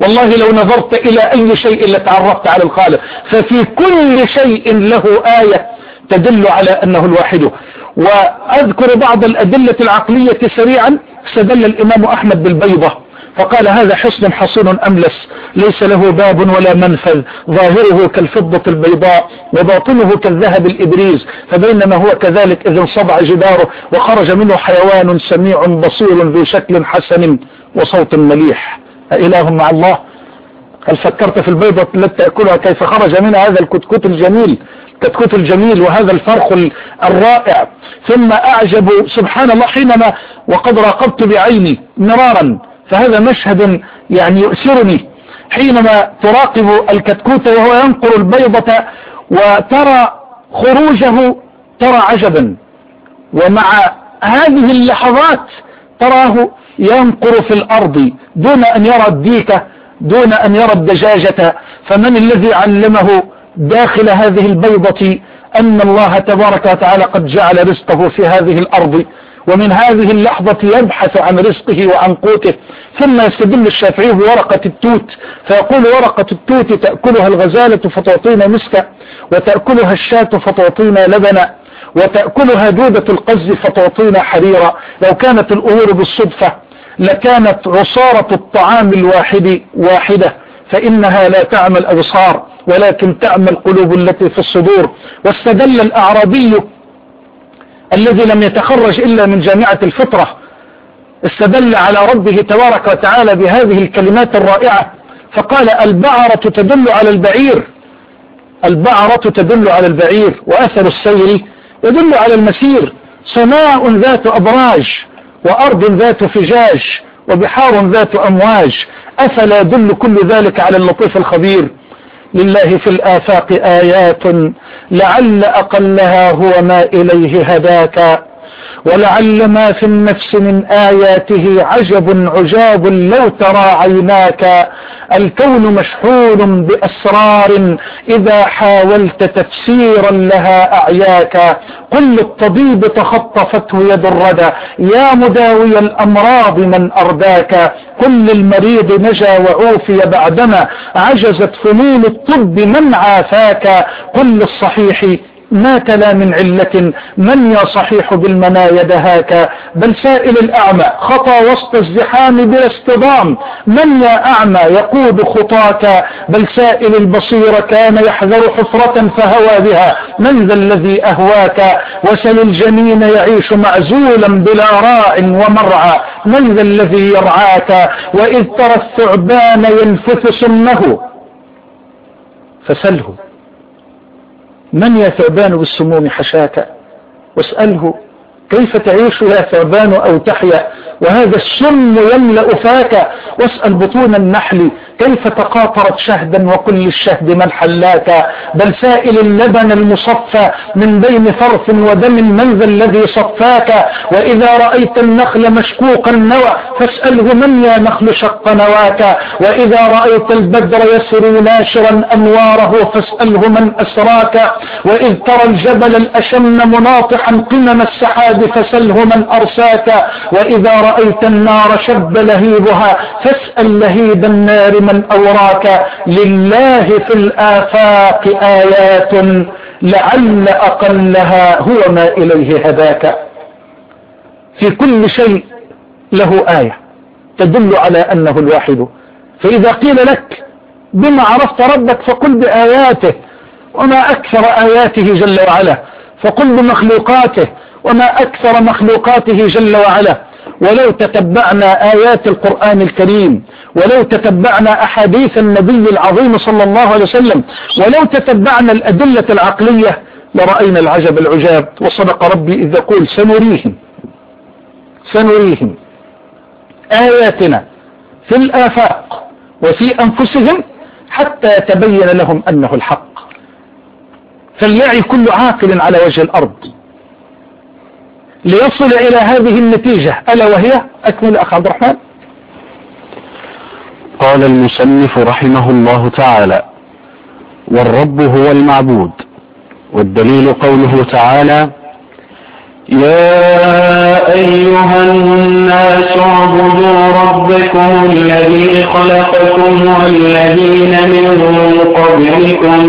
والله لو نظرت إلى أي شيء لتعرفت على الخالق. ففي كل شيء له آية. تدل على أنه الواحد. وأذكر بعض الأدلة العقلية سريعا استدل الإمام أحمد بالبيضة. فقال هذا حصن حصين أملس ليس له باب ولا منفذ. ظاهره كالفضة البيضاء وباطنه كالذهب الإبريز. فبينما هو كذلك إذ انصبع جداره وخرج منه حيوان سميع بصير ذو شكل حسن وصوت مليح. أإله مع الله. هل فكرت في البيضة التي تأكلها كيف خرج منها هذا الكتكوت الجميل؟ الكتكوت الجميل وهذا الفرخ الرائع. ثم أعجب سبحان الله حينما وقد راقبت بعيني مرارا. فهذا مشهد يعني يؤسرني حينما تراقب الكتكوت وهو ينقر البيضة وترى خروجه ترى عجبا. ومع هذه اللحظات تراه ينقر في الأرض دون أن يرى الديكة دون أن يرى الدجاجة. فمن الذي علمه داخل هذه البيضة أن الله تبارك وتعالى قد جعل رزقه في هذه الأرض ومن هذه اللحظة يبحث عن رزقه وعن قوته ثم يستدل الشافعي بورقة التوت فيقول ورقة التوت تأكلها الغزالة فتعطينا مسكا وتأكلها الشاة فتعطينا لبنا وتأكلها دودة القز فتعطينا حريرا. لو كانت الأمور بالصدفة لكانت عصارة الطعام الواحد واحدة. فإنها لا تعمل أبصار ولكن تعمل قلوب التي في الصدور. واستدل الأعرابي الذي لم يتخرج إلا من جامعة الفطرة استدل على ربه تبارك وتعالى بهذه الكلمات الرائعة. فقال البعرة تدل على البعير. البعرة تدل على البعير وأثر السير يدل على المسير. سماء ذات أبراج وأرض ذات فجاج. وبحار ذات أمواج أفلا يدل كل ذلك على اللطيف الخبير؟ لله في الآفاق آيات لعل أقلها هو ما إليه هداك. ولعل ما في النفس من آياته عجب عجاب لو ترى عيناك. الكون مشحون بأسرار. إذا حاولت تفسيرا لها أعياك. قل الطبيب تخطفته يد الردى. يا مداوي الأمراض من أرداك. كل المريض نجا وعوفي بعدما عجزت فنون الطب من عافاك. كل الصحيح ما تلا من علة من يا صحيح بالمنايا دهاك؟ بل سائل الأعمى خطى وسط الزحام بلا اصطدام من يا أعمى يقود خطاك؟ بل سائل البصير كان يحذر حفرة فهوى بها. من ذا الذي أهواك؟ وسل الجنين يعيش معزولا بلا راء ومرعى. من ذا الذي يرعاك؟ وإذ ترى الثعبان ينفث سمه فسله. من يا ثعبان بالسموم حشاك واسأله كيف تعيش يا ثعبان أو تحيا؟ وهذا السم يملأ فاك. واسأل بطون النحل كيف تقاطرت شهدا وكل الشهد من حلاك بل سائل اللبن المصفى من بين فرث ودم من ذا الذي صفاك؟ وإذا رأيت النخل مشكوك النوى فاسأله من يا نخل شق نواك؟ وإذا رأيت البدر يسري ناشرا أنواره فاسأله من أسراك؟ وإذ ترى الجبل الأشم مناطحا قمم السحاب فسله من أرساك؟ وإذا رأيت النار شب لهيبها فاسأل لهيب النار من أوراك لله في الآفاق آيات لعل أقلها هو ما إليه هداك. في كل شيء له آية تدل على أنه الواحد. فإذا قيل لك بما عرفت ربك فقل بآياته وما أكثر آياته جل وعلا فقل بمخلوقاته وما أكثر مخلوقاته جل وعلا. ولو تتبعنا آيات القرآن الكريم ولو تتبعنا أحاديث النبي العظيم صلى الله عليه وسلم ولو تتبعنا الأدلة العقلية لرأينا العجب العجاب. وصدق ربي إذ يقول سنريهم سنريهم آياتنا في الآفاق وفي أنفسهم حتى يتبين لهم أنه الحق. فليعي كل عاقل على وجه الأرض. ليصل إلى هذه النتيجة ألا وهي أكمل أخ عبد الرحمن؟ قال المصنف رحمه الله تعالى والرب هو المعبود. والدليل قوله تعالى يا أيها الناس اعبدوا ربكم الذي خلقكم والذين من قبلكم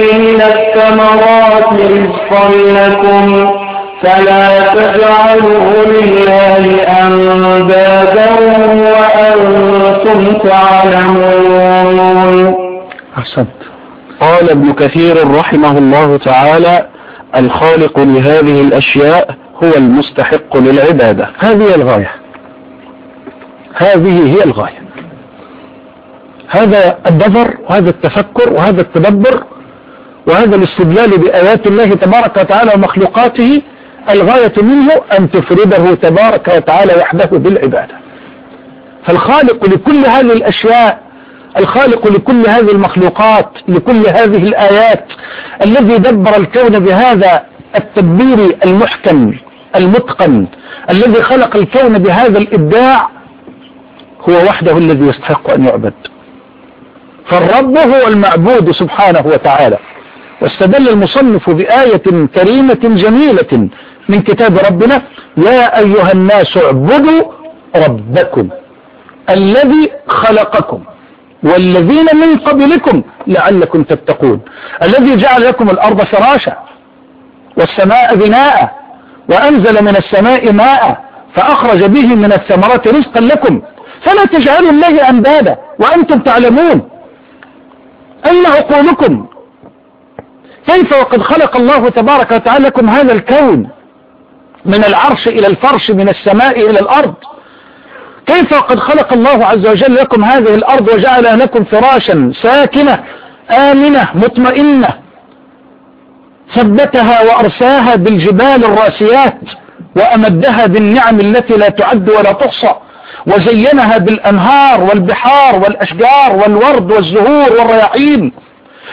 الثمرات رزقا لكم فلا تجعلوا لله أندادا وأنتم تعلمون. أحسنت. قال ابن كثير رحمه الله تعالى الخالق لهذه الأشياء هو المستحق للعبادة. هذه هي الغاية. هذه هي الغاية. هذا النظر وهذا التفكر وهذا التدبر وهذا الاستدلال بآيات الله تبارك وتعالى ومخلوقاته الغاية منه أن تفرده تبارك وتعالى وحده بالعبادة. فالخالق لكل هذه الأشياء الخالق لكل هذه المخلوقات لكل هذه الآيات الذي دبر الكون بهذا التدبير المحكم المتقن الذي خلق الكون بهذا الإبداع هو وحده الذي يستحق أن يعبد. فالرب هو المعبود سبحانه وتعالى. واستدل المصنف بآية كريمة جميلة من كتاب ربنا يا أيها الناس اعبدوا ربكم الذي خلقكم والذين من قبلكم لعلكم تتقون الذي جعل لكم الأرض فراشا والسماء بناء وأنزل من السماء ماء فأخرج به من الثمرات رزقا لكم فلا تجعلوا الله أندادا وأنتم تعلمون أين عقولكم كيف وقد خلق الله تبارك وتعالى لكم هذا الكون من العرش إلى الفرش من السماء إلى الأرض؟ كيف وقد خلق الله عز وجل لكم هذه الأرض وجعل لكم فراشا ساكنة آمنة مطمئنة؟ ثبتها وأرساها بالجبال الراسيات وأمدها بالنعم التي لا تعد ولا تحصى وزينها بالأنهار والبحار والأشجار والورد والزهور والرياحين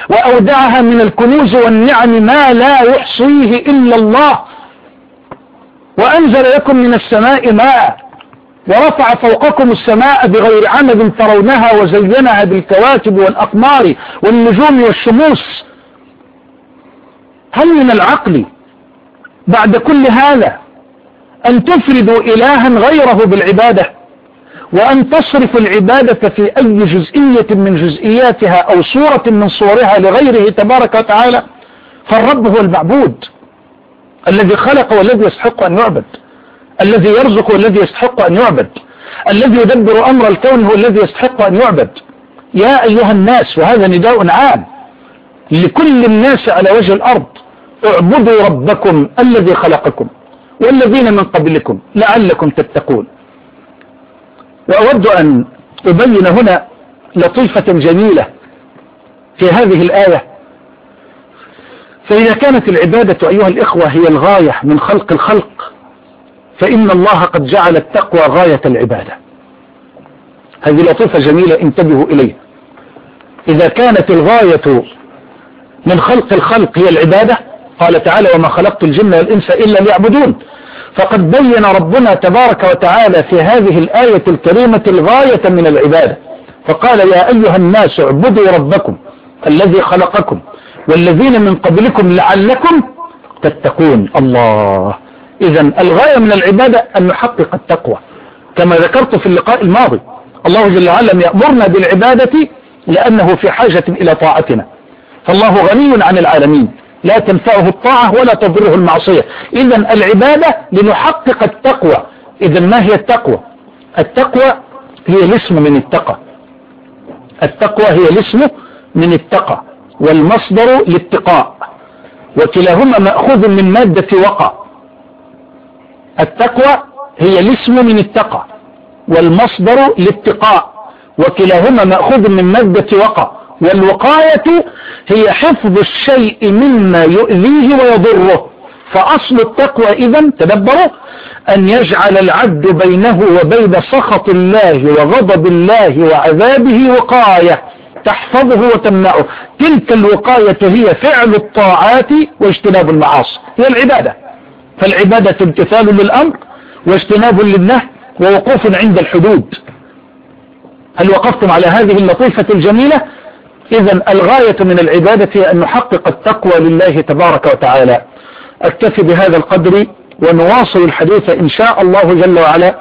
وأودعها من الكنوز والنعم ما لا يحصيه إلا الله. وأنزل لكم من السماء ماء ورفع فوقكم السماء بغير عمد ترونها وزينها بالكواكب والأقمار والنجوم والشموس. هل من العقل بعد كل هذا أن تفردوا إلها غيره بالعبادة؟ وأن تصرف العبادة في أي جزئية من جزئياتها أو صورة من صورها لغيره تبارك وتعالى فالرب هو المعبود الذي خلق والذي يستحق أن يعبد الذي يرزق والذي يستحق أن يعبد الذي يدبر أمر الكون هو الذي يستحق أن يعبد. يا أيها الناس وهذا نداء عام لكل الناس على وجه الأرض اعبدوا ربكم الذي خلقكم والذين من قبلكم لعلكم تتقون. وأود أن أبين هنا لطيفة جميلة في هذه الآية. فإذا كانت العبادة أيها الإخوة هي الغاية من خلق الخلق فإن الله قد جعل التقوى غاية العبادة. هذه لطيفة جميلة انتبهوا إليها. إذا كانت الغاية من خلق الخلق هي العبادة قال تعالى وما خلقت الجن والإنس إلا ليعبدون فقد بين ربنا تبارك وتعالى في هذه الآية الكريمة الغاية من العبادة. فقال يا أيها الناس اعبدوا ربكم الذي خلقكم والذين من قبلكم لعلكم تتقون. الله. إذا الغاية من العبادة أن نحقق التقوى. كما ذكرت في اللقاء الماضي الله جل وعلا يأمرنا بالعبادة لأنه في حاجة إلى طاعتنا. فالله غني عن العالمين. لا تنفعه الطاعة ولا تضره المعصية. إذا العبادة لنحقق التقوى. إذا ما هي التقوى؟ التقوى هي الاسم من التقى. التقوى هي الاسم من التقى. والمصدر للتقاء وكلاهما مأخوذ من مادة وقع. التقوى هي الاسم من التقى. والمصدر للتقاء وكلاهما مأخوذ من مادة وقع. والوقاية هي حفظ الشيء مما يؤذيه ويضره. فأصل التقوى إذا تدبروا أن يجعل العبد بينه وبين سخط الله وغضب الله وعذابه وقاية. تحفظه وتمنعه. تلك الوقاية هي فعل الطاعات واجتناب المعاصي. هي العبادة. فالعبادة امتثال للأمر واجتناب للنهي ووقوف عند الحدود. هل وقفتم على هذه اللطيفة الجميلة؟ إذا الغاية من العبادة هي أن نحقق التقوى لله تبارك وتعالى. أكتفي بهذا القدر ونواصل الحديث إن شاء الله جل وعلا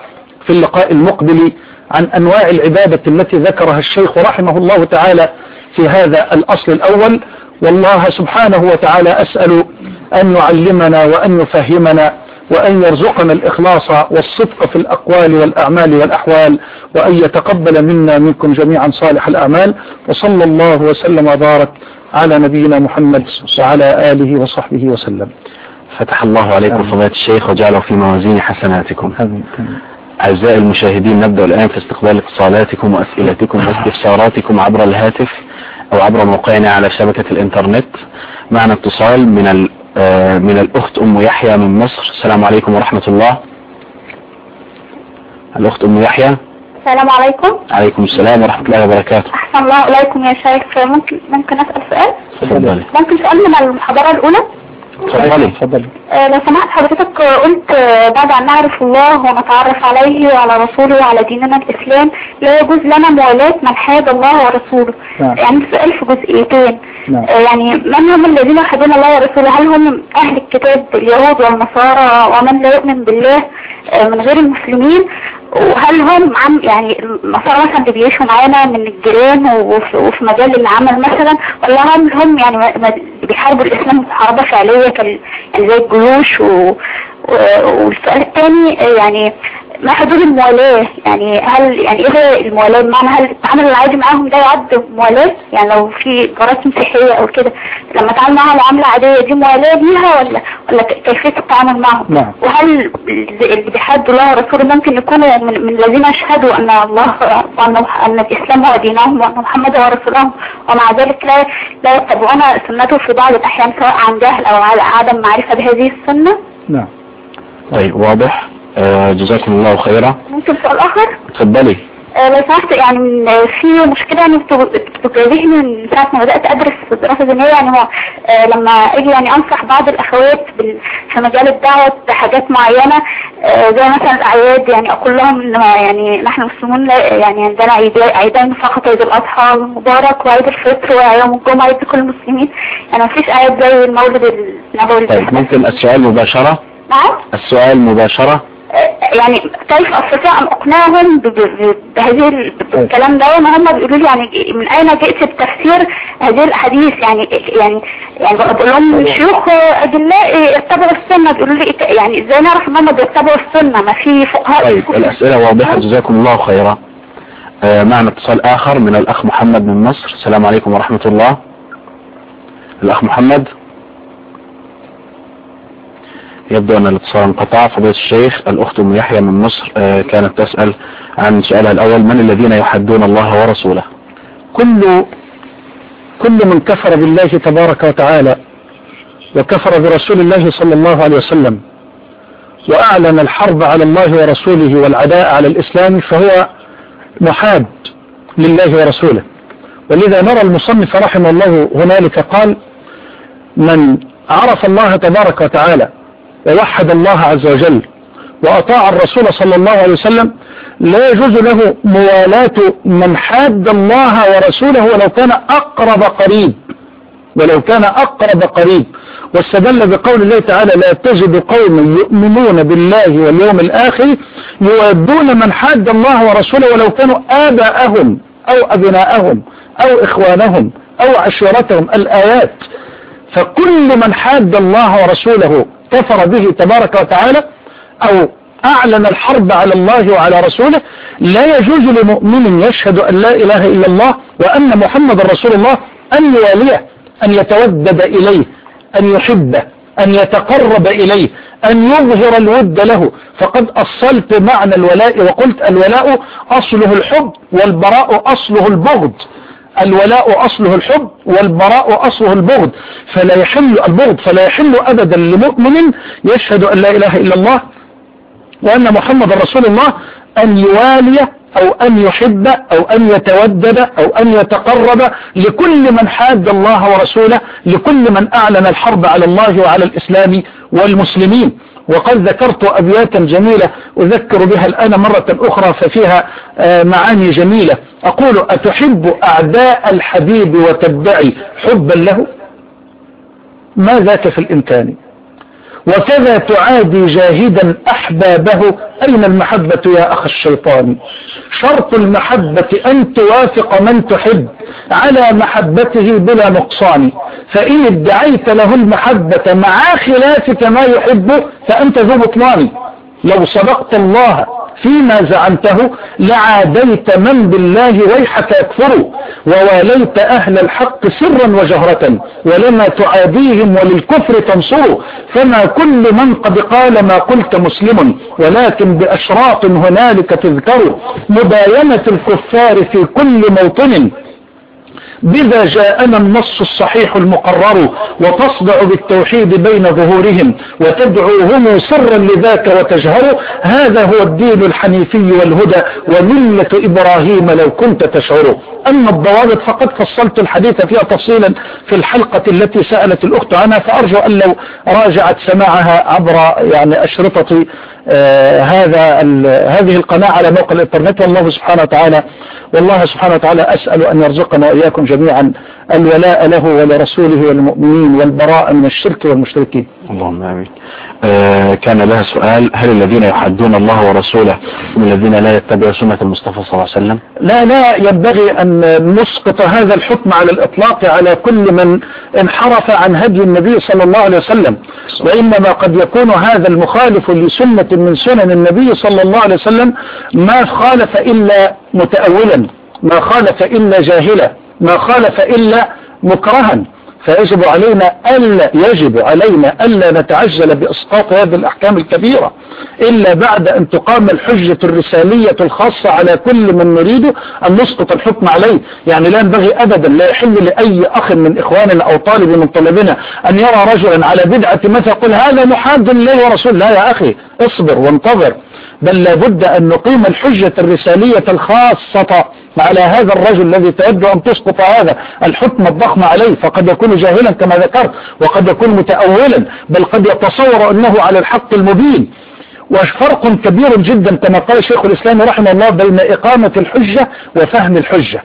في اللقاء المقبل عن أنواع العبادة التي ذكرها الشيخ رحمه الله تعالى في هذا الأصل الأول. والله سبحانه وتعالى أسأل أن يعلمنا وأن يفهمنا وأن يرزقنا الإخلاص والصدق في الأقوال والأعمال والأحوال وأن يتقبل منا منكم جميعا صالح الأعمال وصلى الله وسلم وبارك على نبينا محمد وعلى آله وصحبه وسلم. فتح الله عليكم فضيلة الشيخ وجعله في موازين حسناتكم. أعزائي المشاهدين نبدأ الآن في استقبال اتصالاتكم وأسئلتكم واستفساراتكم عبر الهاتف أو عبر موقعنا على شبكة الإنترنت. معنا اتصال من من الأخت أم يحيى من مصر. السلام عليكم ورحمة الله. الأخت أم يحيى. السلام عليكم. عليكم السلام ورحمة الله وبركاته. أحسن الله إليكم يا شيخ. ممكن ممكن أسأل سؤال؟ تفضلي. ممكن سؤال من المحاضرة الأولى؟ تفضلي تفضل آه، لو سمحت حضرتك قلت آه، بعد أن نعرف الله ونتعرف عليه وعلى رسوله وعلى ديننا الإسلام لا يجوز لنا موالاة من حاد الله ورسوله. نعم. يعني السؤال في جزئيتين. نعم. آه، يعني من هم الذين يحبون الله ورسوله؟ هل هم أهل الكتاب اليهود والنصارى؟ ومن لا يؤمن بالله من غير المسلمين؟ وهل هم عم يعني مثلا اللي بيعيشوا معانا من الجيران وفي, وفي مجال العمل مثلا ولا هم هم يعني بيحاربوا الإسلام محاربة فعلية كال- يعني زي الجيوش والسؤال الثاني يعني ما حدود الموالاة. يعني هل يعني إيه هي الموالاة؟ بمعنى هل التعامل العادي معاهم ده يعد موالاة؟ يعني لو في جرائم مسيحية أو كده. لما اتعامل معاها معاملة عادية دي موالاة ليها ولا ولا ك- كيفية التعامل معهم نعم. وهل اللي بيحدوا الله ورسوله ممكن يكونوا من, من الذين يشهدوا أن الله وأن أن الإسلام هو دينهم وأن محمد هو رسولهم؟ ومع ذلك لا لا يتبعون سنته في بعض الأحيان سواء عن جهل أو على عدم معرفة بهذه السنة. نعم. طيب واضح. جزاكم الله خيرا. ممكن سؤال آخر؟ تفضلي آه، لو سمحت يعني آه، في مشكلة يعني بت- بتواجهني من ساعة ما بدأت أدرس دراسة دينية يعني هو آه، لما أجي يعني أنصح بعض الأخوات في مجال الدعوة بحاجات معينة آه، زي مثلا الأعياد يعني أقول لهم إن يعني نحن مسلمون يعني عندنا عيد- عيدين فقط عيد الأضحى المبارك وعيد الفطر ويوم الجمعة عيد كل المسلمين. يعني مفيش أعياد زي المولد النبوي طيب ممكن السؤال مباشرة؟ نعم؟ السؤال مباشرة. يعني كيف أستطيع أن أقنعهم بهذه ال- بالكلام ده؟ وما هم بيقولوا لي يعني من أين جئت بتفسير هذه الأحاديث؟ يعني يعني يعني بقول لهم شيوخ اجلاء اتبعوا السنة بيقولوا لي يعني إزاي نعرف إن هم بيتبعوا السنة؟ ما في فقهاء طيب الأسئلة واضحة جزاكم الله خيرا. آه، معنا اتصال آخر من الأخ محمد من مصر. السلام عليكم ورحمة الله. الأخ محمد. يبدو أن الاتصال انقطع. فضيلة الشيخ الأخت أم يحيى من مصر آه، كانت تسأل عن سؤالها الأول من الذين يحدون الله ورسوله؟ كل كل من كفر بالله تبارك وتعالى وكفر برسول الله صلى الله عليه وسلم وأعلن الحرب على الله ورسوله والعداء على الإسلام فهو محاد لله ورسوله. ولذا نرى المصنف رحمه الله هنالك قال من عرف الله تبارك وتعالى ووحد الله عز وجل وأطاع الرسول صلى الله عليه وسلم لا يجوز له موالاة من حاد الله ورسوله ولو كان أقرب قريب. ولو كان أقرب قريب. واستدل بقول الله تعالى لا تجد قوم يؤمنون بالله واليوم الآخر يودون من حاد الله ورسوله ولو كانوا آباءهم أو أبناءهم أو إخوانهم أو عشيرتهم. الآيات فكل من حاد الله ورسوله كفر به تبارك وتعالى أو أعلن الحرب على الله وعلى رسوله لا يجوز لمؤمن يشهد أن لا إله إلا الله وأن محمد رسول الله أن يواليه أن يتودد إليه أن يحبه أن يتقرب إليه أن يظهر الود له. فقد أصلت معنى الولاء وقلت الولاء أصله الحب والبراء أصله البغض. الولاء أصله الحب والبراء أصله البغض فلا يحل البغض فلا يحل أبدا لمؤمن يشهد أن لا إله إلا الله وأن محمد رسول الله أن يوالي أو أن يحب أو أن يتودد أو أن يتقرب لكل من حاد الله ورسوله لكل من أعلن الحرب على الله وعلى الإسلام والمسلمين. وقد ذكرت أبياتا جميلة أذكر بها الآن مرة أخرى ففيها معاني جميلة. أقول أتحب أعداء الحبيب وتدعي حبا له؟ ما ذاك في الإمكان وكذا تعادي جاهدا أحبابه. أين المحبة يا أخ الشيطان؟ شرط المحبة أن توافق من تحب على محبته بلا نقصان. فإن ادعيت له المحبة مع خلافك ما يحبه فأنت ذو بطلان. لو صدقت الله فيما زعمته لعاديت من بالله ويحك يكفر وواليت أهل الحق سرا وجهرة ولما تعاديهم وللكفر تنصر فما كل من قد قال ما قلت مسلم ولكن بأشراط هنالك تذكر مباينة الكفار في كل موطن بذا جاءنا النص الصحيح المقرر وتصدع بالتوحيد بين ظهورهم وتدعوهم سرا لذاك وتجهر. هذا هو الدين الحنيفي والهدى وملة إبراهيم لو كنت تشعر. أما الضوابط فقد فصلت الحديث فيها تفصيلا في الحلقة التي سألت الأخت عنها فأرجو أن لو راجعت سماعها عبر يعني أشرطة آه هذا هذه القناة على موقع الإنترنت والله سبحانه وتعالى والله سبحانه وتعالى أسأل أن يرزقنا وإياكم جميعا. الولاء له ولرسوله والمؤمنين والبراء من الشرك والمشركين. اللهم آمين. آه كان لها سؤال هل الذين يحدون الله ورسوله هم الذين لا يتبعوا سنة المصطفى صلى الله عليه وسلم؟ لا لا ينبغي أن نسقط هذا الحكم على الإطلاق على كل من انحرف عن هدي النبي صلى الله عليه وسلم. وإنما قد يكون هذا المخالف لسنة من سنن النبي صلى الله عليه وسلم ما خالف إلا متأولا ما خالف إلا جاهلا. ما خالف إلا مكرها. فيجب علينا ألا يجب علينا ألا نتعجل بإسقاط هذه الأحكام الكبيرة إلا بعد أن تقام الحجة الرسالية الخاصة على كل من نريد أن نسقط الحكم عليه. يعني لا ينبغي أبدا لا يحل لأي أخ من إخواننا أو طالب من طلبنا أن يرى رجلا على بدعة مثل يقول هذا محاد لله ورسول لا يا أخي اصبر وانتظر. بل لابد أن نقيم الحجة الرسالية الخاصة على هذا الرجل الذي تود أن تسقط هذا الحكم الضخم عليه. فقد يكون جاهلا كما ذكرت وقد يكون متأولا بل قد يتصور أنه على الحق المبين. وفرق كبير جدا كما قال شيخ الإسلام رحمه الله بين إقامة الحجة وفهم الحجة.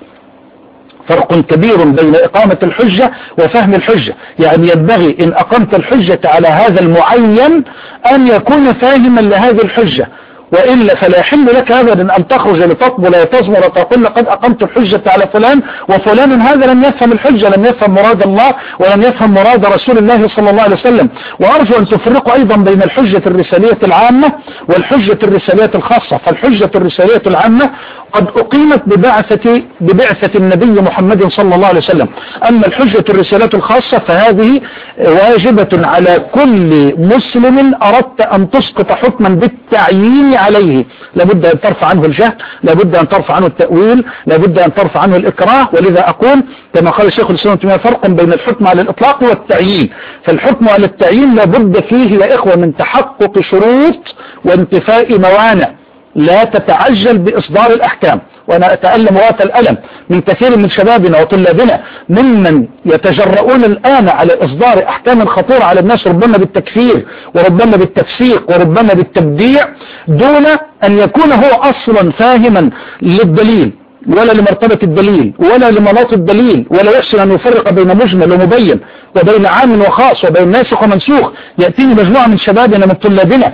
فرق كبير بين إقامة الحجة وفهم الحجة. يعني ينبغي إن أقمت الحجة على هذا المعين أن يكون فاهما لهذه الحجة. وإلا فلا يحل لك أبدا أن تخرج لتطبل وتزمر وتقول لقد أقمت الحجة على فلان وفلان هذا لم يفهم الحجة لم يفهم مراد الله ولم يفهم مراد رسول الله صلى الله عليه وسلم. وأرجو أن تفرقوا أيضا بين الحجة الرسالية العامة والحجة الرسالية الخاصة. فالحجة الرسالية العامة قد أقيمت ببعثة, ببعثة النبي محمد صلى الله عليه وسلم. أما الحجة الرسالة الخاصة فهذه واجبة على كل مسلم أردت أن تسقط حكما بالتعيين عليه. لابد أن ترفع عنه الجهل لابد أن ترفع عنه التأويل لابد أن ترفع عنه الإكراه. ولذا أقول كما قال الشيخ الإسلام تيمية فرق بين الحكم على الإطلاق والتعيين. فالحكم على التعيين لابد فيه يا إخوة من تحقق شروط وانتفاء موانع لا تتعجل بإصدار الأحكام. وأنا أتألم وقت الألم من كثير من شبابنا وطلابنا ممن يتجرؤون الآن على إصدار أحكام خطيرة على الناس ربما بالتكفير وربما بالتفسيق وربما بالتبديع دون أن يكون هو أصلا فاهما للدليل ولا لمرتبة الدليل ولا لمناط الدليل ولا يحسن أن يفرق بين مجمل ومبين وبين عام وخاص وبين ناسخ ومنسوخ. يأتيني مجموعة من شبابنا من طلابنا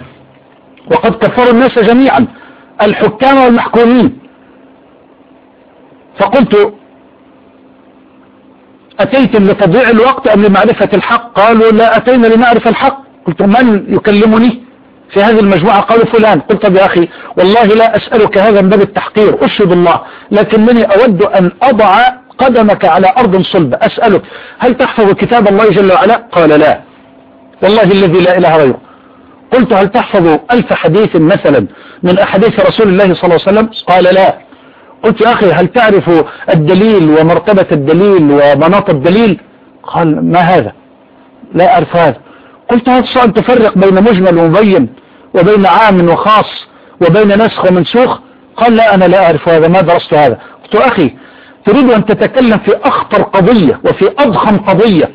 وقد كفروا الناس جميعا الحكام والمحكومين. فقلت أتيتم لتضييع الوقت أم لمعرفة الحق؟ قالوا لا أتينا لنعرف الحق. قلت من يكلمني في هذه المجموعة؟ قالوا فلان. قلت يا أخي والله لا أسألك هذا من باب التحقير. أشهد الله. لكنني أود أن أضع قدمك على أرض صلبة أسألك هل تحفظ كتاب الله جل وعلا؟ قال لا. والله الذي لا إله غيره. قلت هل تحفظ ألف حديث مثلا من أحاديث رسول الله صلى الله عليه وسلم؟ قال لا. قلت يا أخي هل تعرف الدليل ومرتبة الدليل ومناط الدليل؟ قال ما هذا؟ لا أعرف هذا. قلت هل أن تفرق بين مجمل ومبين وبين عام وخاص وبين نسخ ومنسوخ. قال لا أنا لا أعرف هذا ما درست هذا. قلت أخي تريد أن تتكلم في أخطر قضية وفي أضخم قضية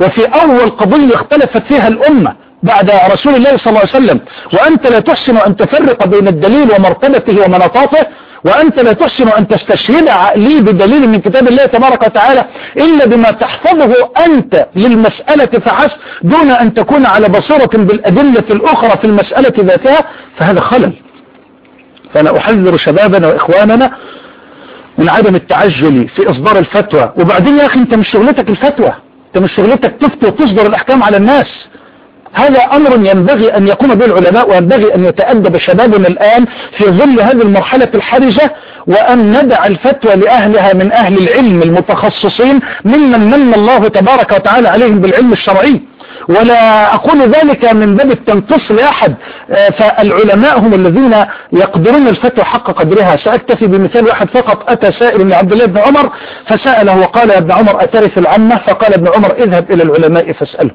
وفي أول قضية اختلفت فيها الأمة. بعد رسول الله صلى الله عليه وسلم. وأنت لا تحسن أن تفرق بين الدليل ومرتبته ومناطاته وأنت لا تحسن أن تستشهد عقلي بدليل من كتاب الله تبارك وتعالى إلا بما تحفظه أنت للمسألة فحسب دون أن تكون على بصيرة بالأدلة الأخرى في المسألة ذاتها فهذا خلل. فأنا أحذر شبابنا وإخواننا من عدم التعجل في إصدار الفتوى. وبعدين يا أخي أنت مش شغلتك الفتوى أنت مش شغلتك تفتي وتصدر الأحكام على الناس. هذا أمر ينبغي أن يقوم به العلماء وينبغي أن يتأدب شبابنا الآن في ظل هذه المرحلة الحرجة وأن ندع الفتوى لأهلها من أهل العلم المتخصصين ممن من الله تبارك وتعالى عليهم بالعلم الشرعي. ولا أقول ذلك من باب التنقص لأحد. فالعلماء هم الذين يقدرون الفتوى حق قدرها. سأكتفي بمثال واحد فقط. أتى سائل من عبد الله بن عمر فسأله وقال يا ابن عمر أترث العمة؟ فقال ابن عمر اذهب إلى العلماء فاسأله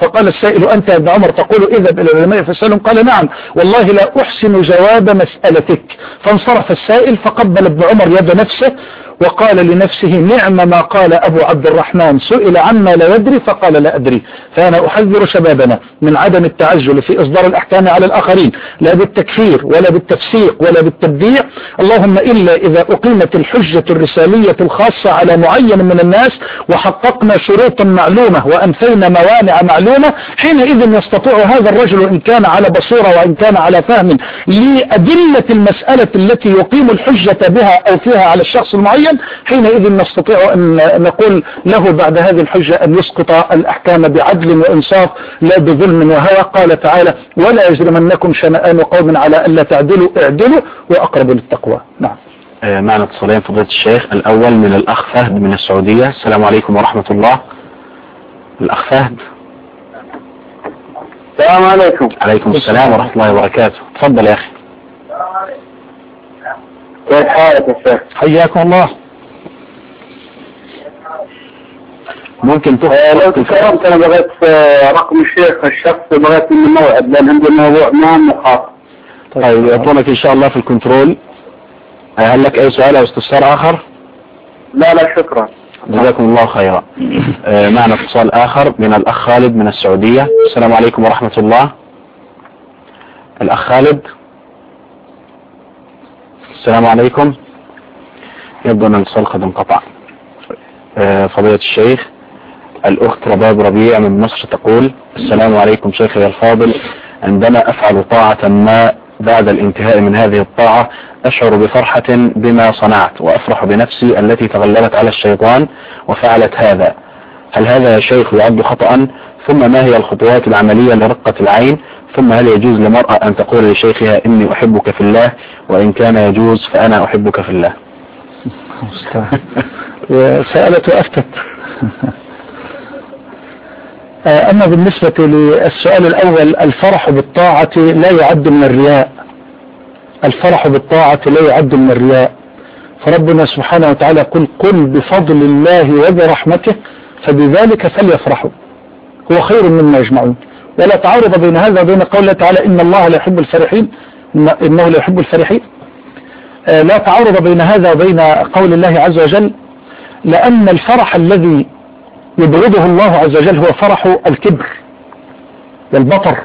فقال السائل أنت يا ابن عمر تقول إذهب إلى العلماء فاسألهم قال نعم والله لا أحسن جواب مسألتك فانصرف السائل فقبل ابن عمر يد نفسه وقال لنفسه نعم ما قال أبو عبد الرحمن سئل عما لا يدري فقال لا أدري. فأنا أحذر شبابنا من عدم التعجل في إصدار الأحكام على الآخرين لا بالتكفير ولا بالتفسيق ولا بالتبديع. اللهم إلا إذا أقيمت الحجة الرسالية الخاصة على معين من الناس وحققنا شروطا معلومة وأنفينا موانع معلومة حينئذ يستطيع هذا الرجل إن كان على بصيرة وإن كان على فهم لأدلة المسألة التي يقيم الحجة بها أو فيها على الشخص المعين. حينئذ نستطيع أن نقول له بعد هذه الحجة أن يسقط الأحكام بعدل وإنصاف لا بظلم وهوى. قال تعالى ولا يجرمنكم شنآن قوم على ألا تعدلوا اعدلوا وأقرب للتقوى. نعم. آه، معنا اتصالين فضيلة الشيخ. الأول من الأخ فهد من السعودية. السلام عليكم ورحمة الله. الأخ فهد السلام عليكم. عليكم السلام ورحمة الله وبركاته. تفضل يا أخي. كيف حالك يا شيخ؟ حياكم الله. ممكن آه، لو تكرمت أنا بغيت آه، رقم الشيخ الشخص بغيت منه موعد لأن عندي موضوع مهم وخاص طيب يعطونك إن شاء الله في الكنترول. هل لك أي سؤال أو استفسار آخر؟ لا لا شكرا. جزاكم الله خيرا. آه، معنا اتصال آخر من الأخ خالد من السعودية. السلام عليكم ورحمة الله. الأخ خالد. السلام عليكم. يبدو أن الاتصال قد انقطع. آه، فضيلة الشيخ الأخت رباب ربيع من مصر تقول السلام عليكم شيخي الفاضل. عندما أفعل طاعة ما بعد الانتهاء من هذه الطاعة أشعر بفرحة بما صنعت وأفرح بنفسي التي تغلبت على الشيطان وفعلت هذا. هل هذا يا شيخ يعد خطأ؟ ثم ما هي الخطوات العملية لرقة العين ثم هل يجوز لمرأة أن تقول لشيخها إني أحبك في الله وإن كان يجوز فأنا أحبك في الله؟ سألت وأفتت. آه، أما بالنسبة للسؤال الأول الفرح بالطاعة لا يعد من الرياء. الفرح بالطاعة لا يعد من الرياء. فربنا سبحانه وتعالى قل قل بفضل الله وبرحمته فبذلك فليفرحوا. هو خير مما يجمعون. ولا تعارض بين هذا وبين قول الله تعالى إن الله لا يحب الفرحين. إن- إنه لا يحب الفرحين. آه، لا تعارض بين هذا وبين قول الله عز وجل لأن الفرح الذي يبغضه الله عز وجل هو فرح الكبر والبطر.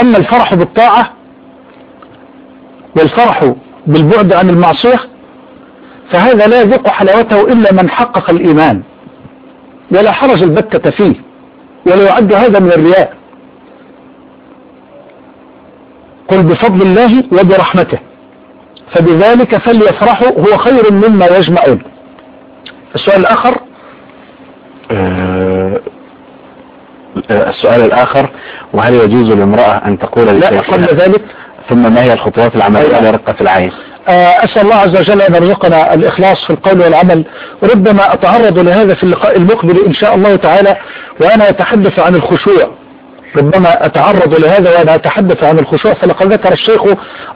أما الفرح بالطاعة والفرح بالبعد عن المعصية فهذا لا يذوق حلاوته إلا من حقق الإيمان. ولا حرج البتة فيه. ولا يعد هذا من الرياء. قل بفضل الله وبرحمته. فبذلك فليفرحوا هو خير مما يجمعون. السؤال الآخر آه، آه، السؤال الآخر وهل يجوز لامرأة أن تقول لا قبل ذلك. ثم ما هي الخطوات العملية أيوة. لرقة العين؟ أسأل الله عز وجل أن يرزقنا الإخلاص في القول والعمل. ربما أتعرض لهذا في اللقاء المقبل إن شاء الله تعالى وأنا أتحدث عن الخشوع. ربما أتعرض لهذا وأنا أتحدث عن الخشوع. فلقد ذكر الشيخ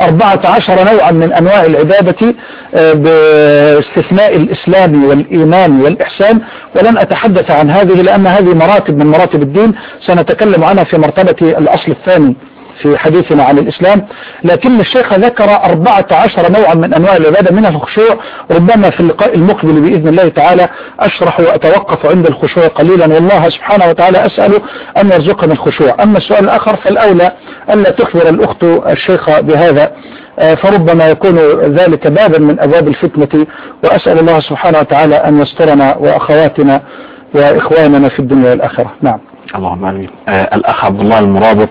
14 نوعا من أنواع العبادة آه، باستثناء الإسلام والإيمان والإحسان. ولن أتحدث عن هذه لأن هذه مراتب من مراتب الدين. سنتكلم عنها في مرتبة الأصل الثاني. في حديثنا عن الإسلام لكن الشيخ ذكر 14 نوعا من أنواع العبادة منها الخشوع ربما في اللقاء المقبل بإذن الله تعالى أشرح وأتوقف عند الخشوع قليلا. والله سبحانه وتعالى أسأل أن يرزقنا الخشوع. أما السؤال الآخر فالأولى ألا تخبر الأخت الشيخة بهذا آه، فربما يكون ذلك بابا من أبواب الفتنة. وأسأل الله سبحانه وتعالى أن يسترنا وأخواتنا وإخواننا في الدنيا والآخرة. نعم. اللهم آمين. آه الأخ عبد الله المرابط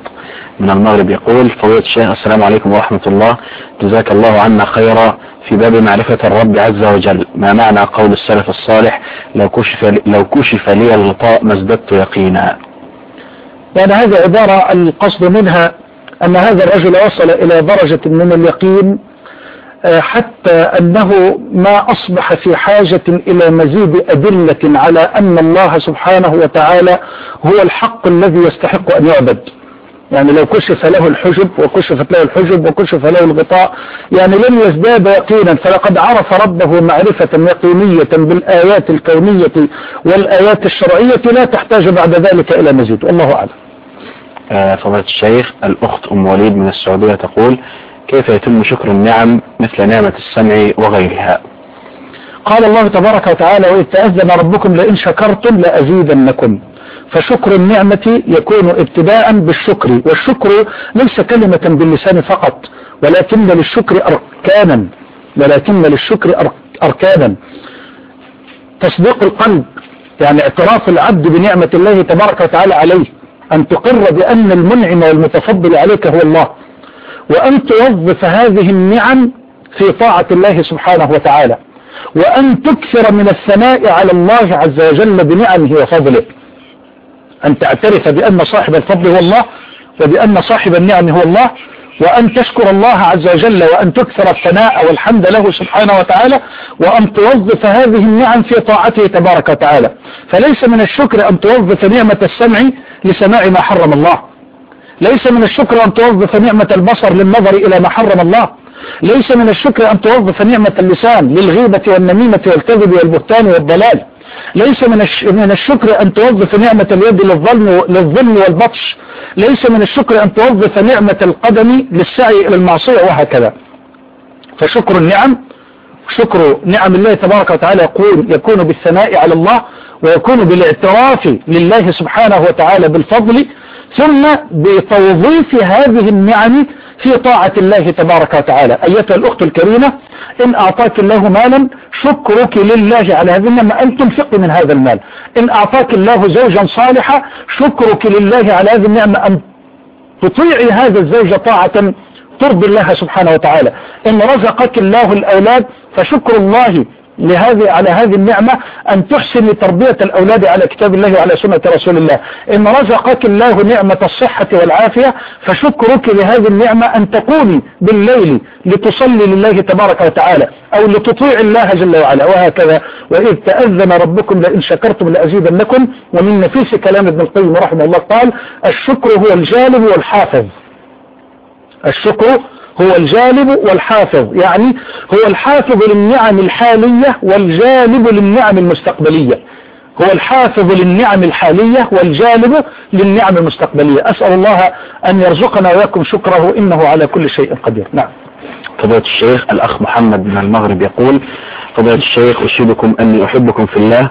من المغرب يقول فضيلة الشيخ السلام عليكم ورحمة الله. جزاك الله عنا خيرا في باب معرفة الرب عز وجل. ما معنى قول السلف الصالح؟ لو كشف لو كشف لي الغطاء ما ازددت يقينا. يعني هذه عبارة القصد منها أن هذا الرجل وصل إلى درجة من اليقين حتى أنه ما أصبح في حاجة إلى مزيد أدلة على أن الله سبحانه وتعالى هو الحق الذي يستحق أن يعبد. يعني لو كشف له الحجب وكشفت له الحجب وكشف له الغطاء يعني لن يزداد يقينا. فلقد عرف ربه معرفة يقينية بالآيات الكونية والآيات الشرعية لا تحتاج بعد ذلك إلى مزيد. والله أعلم. آه فضيلة الشيخ الأخت أم وليد من السعودية تقول كيف يتم شكر النعم مثل نعمة السمع وغيرها؟ قال الله تبارك وتعالى وإذ تأذن ربكم لئن شكرتم لأزيدنكم. فشكر النعمة يكون ابتداء بالشكر والشكر ليس كلمة باللسان فقط ولكن للشكر أركانا ولكن للشكر أر- أركانا. تصديق القلب يعني اعتراف العبد بنعمة الله تبارك وتعالى عليه أن تقر بأن المنعم والمتفضل عليك هو الله. وأن توظف هذه النعم في طاعة الله سبحانه وتعالى وأن تكثر من الثناء على الله عز وجل بنعمه وفضله. أن تعترف بأن صاحب الفضل هو الله وبأن صاحب النعم هو الله وأن تشكر الله عز وجل وأن تكثر الثناء والحمد له سبحانه وتعالى وأن توظف هذه النعم في طاعته تبارك وتعالى. فليس من الشكر أن توظف نعمة السمع لسماع ما حرم الله. ليس من الشكر أن توظف نعمة البصر للنظر إلى ما حرم الله. ليس من الشكر أن توظف نعمة اللسان للغيبة والنميمة والكذب والبهتان والضلال. ليس من من الشكر أن توظف نعمة اليد للظلم للظلم والبطش. ليس من الشكر أن توظف نعمة القدم للسعي إلى المعصية وهكذا. فشكر النعم شكر نعم الله تبارك وتعالى يكون, يكون بالثناء على الله ويكون بالاعتراف لله سبحانه وتعالى بالفضل ثم بتوظيف هذه النعم في طاعة الله تبارك وتعالى. أيتها الأخت الكريمة إن أعطاك الله مالا شكرك لله على هذه النعمة أن تنفق من هذا المال. إن أعطاك الله زوجا صالحا شكرك لله على هذه النعمة أن تطيعي هذا الزوج طاعة ترضي الله سبحانه وتعالى. إن رزقك الله الأولاد فشكر الله لهذه على هذه النعمة أن تحسن تربية الأولاد على كتاب الله وعلى سنة رسول الله. إن رزقك الله نعمة الصحة والعافية فشكرك لهذه النعمة أن تقومي بالليل لتصلي لله تبارك وتعالى أو لتطيع الله جل وعلا وهكذا. وإذ تأذن ربكم لئن شكرتم لأزيدنكم ومن نفيس كلام ابن القيم رحمه الله قال الشكر هو الجالب والحافظ. الشكر هو الجالب والحافظ. يعني هو الحافظ للنعم الحالية والجالب للنعم المستقبلية. هو الحافظ للنعم الحالية والجالب للنعم المستقبلية. أسأل الله أن يرزقنا وياكم شكره إنه على كل شيء قدير. نعم. فضيلة الشيخ الأخ محمد من المغرب يقول فضيلة الشيخ أشهدكم أني أحبكم في الله.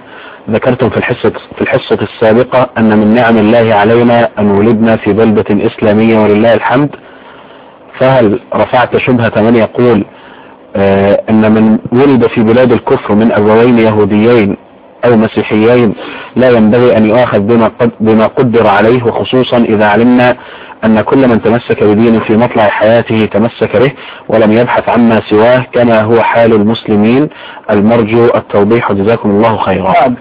ذكرتم في الحصة, في الحصة السابقة أن من نعم الله علينا أن ولدنا في بلدة إسلامية ولله الحمد. فهل رفعت شبهة من يقول آه، أن من ولد في بلاد الكفر من أبوين يهوديين أو مسيحيين لا ينبغي أن يؤاخذ بما, بما قدر عليه وخصوصا إذا علمنا أن كل من تمسك بدين في مطلع حياته تمسك به ولم يبحث عما سواه كما هو حال المسلمين. المرجو التوضيح جزاكم الله خيرا. نعم.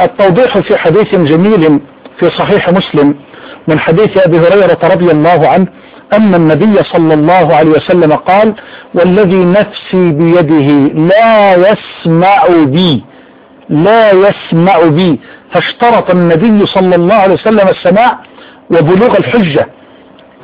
التوضيح في حديث جميل في صحيح مسلم من حديث أبي هريرة رضي الله عنه أن النبي صلى الله عليه وسلم قال والذي نفسي بيده لا يسمع بي لا يسمع بي. فاشترط النبي صلى الله عليه وسلم السماع وبلوغ الحجة.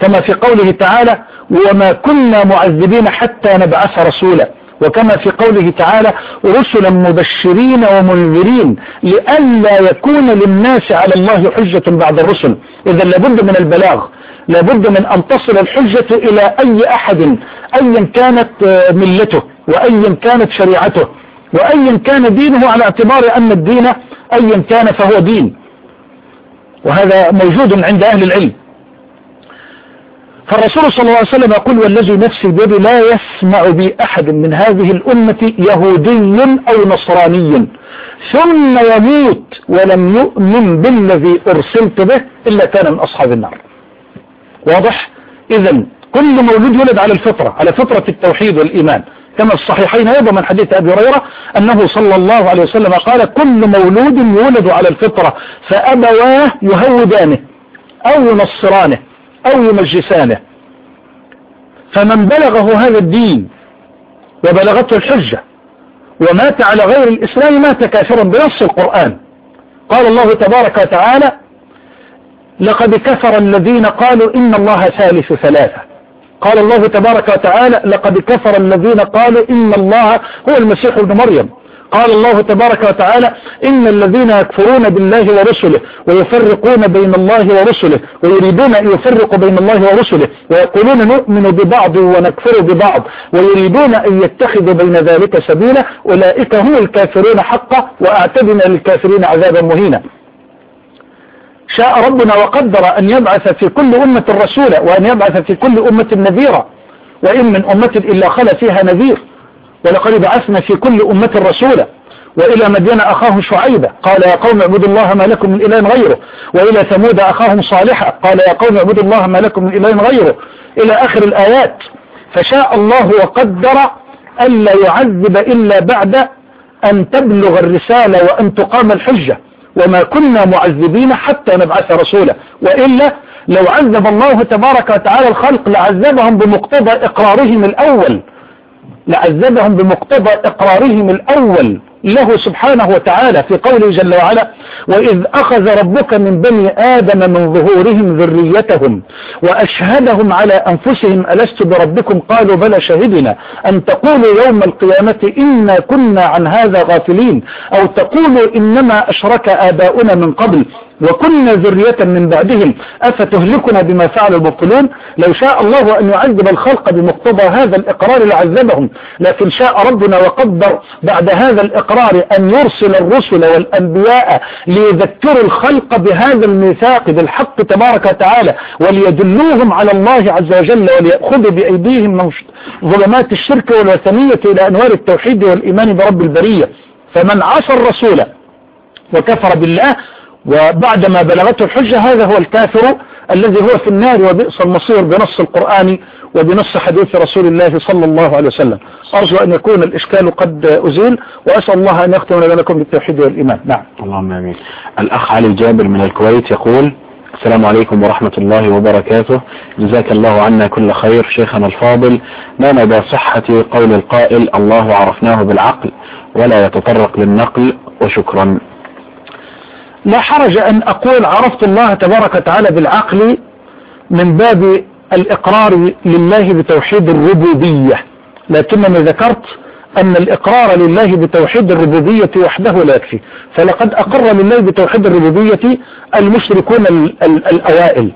كما في قوله تعالى وما كنا معذبين حتى نبعث رسولا. وكما في قوله تعالى رسلا مبشرين ومنذرين لئلا يكون للناس على الله حجة بعد الرسل. إذا لابد من البلاغ. لابد من أن تصل الحجة إلى أي أحد أيا كانت ملته وأيا كانت شريعته وأيا كان دينه على اعتبار أن الدين أيا كان فهو دين. وهذا موجود عند أهل العلم. فالرسول صلى الله عليه وسلم يقول والذي نفسي بيدي لا يسمع بي أحد من هذه الأمة يهودي أو نصراني ثم يموت ولم يؤمن بالذي أرسلت به إلا كان من أصحاب النار. واضح؟ إذا كل مولود يولد على الفطرة على فطرة التوحيد والإيمان. كما الصحيحين أيضا من حديث أبي هريرة أنه صلى الله عليه وسلم قال كل مولود يولد على الفطرة فأبواه يهودانه أو ينصرانه أو يمجسانه. فمن بلغه هذا الدين وبلغته الحجة ومات على غير الإسلام مات كافرا بنص القرآن. قال الله تبارك وتعالى لقد كفر الذين قالوا إن الله ثالث ثلاثة. قال الله تبارك وتعالى لقد كفر الذين قالوا إن الله هو المسيح ابن مريم. قال الله تبارك وتعالى إن الذين يكفرون بالله ورسله ويفرقون بين الله ورسله ويريدون أن يفرقوا بين الله ورسله ويقولون نؤمن ببعض ونكفر ببعض ويريدون أن يتخذوا بين ذلك سبيلا أولئك هم الكافرون حقا وأعتدنا للكافرين عذابا مهينا. شاء ربنا وقدر أن يبعث في كل أمة رسولا وأن يبعث في كل أمة نذيرا. وإن من أمة إلا خلا فيها نذير. ولقد بعثنا في كل أمة رسولا. وإلى مدين أخاهم شعيبة. قال يا قوم اعبدوا الله ما لكم من إله غيره. وإلى ثمود أخاهم صالحا قال يا قوم اعبدوا الله ما لكم من إله غيره. إلى آخر الآيات. فشاء الله وقدر ألا يعذب إلا بعد أن تبلغ الرسالة وأن تقام الحجة. وما كنا معذبين حتى نبعث رسولا. وإلا لو عذب الله تبارك وتعالى الخلق لعذبهم بمقتضى إقرارهم الأول. لعذبهم بمقتضى إقرارهم الأول. له سبحانه وتعالى في قوله جل وعلا وإذ أخذ ربك من بني آدم من ظهورهم ذريتهم وأشهدهم على أنفسهم ألست بربكم؟ قالوا بلى شهدنا. أن تقولوا يوم القيامة إنا كنا عن هذا غافلين؟ أو تقولوا إنما أشرك آباؤنا من قبل؟ وكنا ذرية من بعدهم. أفتهلكنا بما فعل المبطلون لو شاء الله أن يعذب الخلق بمقتضى هذا الإقرار لعذبهم. لكن شاء ربنا وقدر بعد هذا الإقرار أن يرسل الرسل والأنبياء ليذكروا الخلق بهذا الميثاق بالحق تبارك وتعالى وليدلوهم على الله عز وجل وليأخذوا بأيديهم من ظلمات الشرك والوثنية إلى أنوار التوحيد والإيمان برب البرية. فمن عصى الرسول وكفر بالله وبعدما بلغته الحجة هذا هو الكافر الذي هو في النار وبئس المصير بنص القرآن وبنص حديث رسول الله صلى الله عليه وسلم. أرجو أن يكون الإشكال قد أزيل وأسأل الله أن يختم لكم بالتوحيد والإيمان. نعم. اللهم آمين. الأخ علي جابر من الكويت يقول السلام عليكم ورحمة الله وبركاته. جزاك الله عنا كل خير شيخنا الفاضل. ما مدى صحة قول القائل الله عرفناه بالعقل ولا يتطرق للنقل وشكرا. لا حرج أن أقول عرفت الله تبارك وتعالى بالعقل من باب الإقرار لله بتوحيد الربوبية. لكنني ذكرت أن الإقرار لله بتوحيد الربوبية وحده لا يكفي. فلقد أقر لله بتوحيد الربوبية المشركون ال ال الأوائل.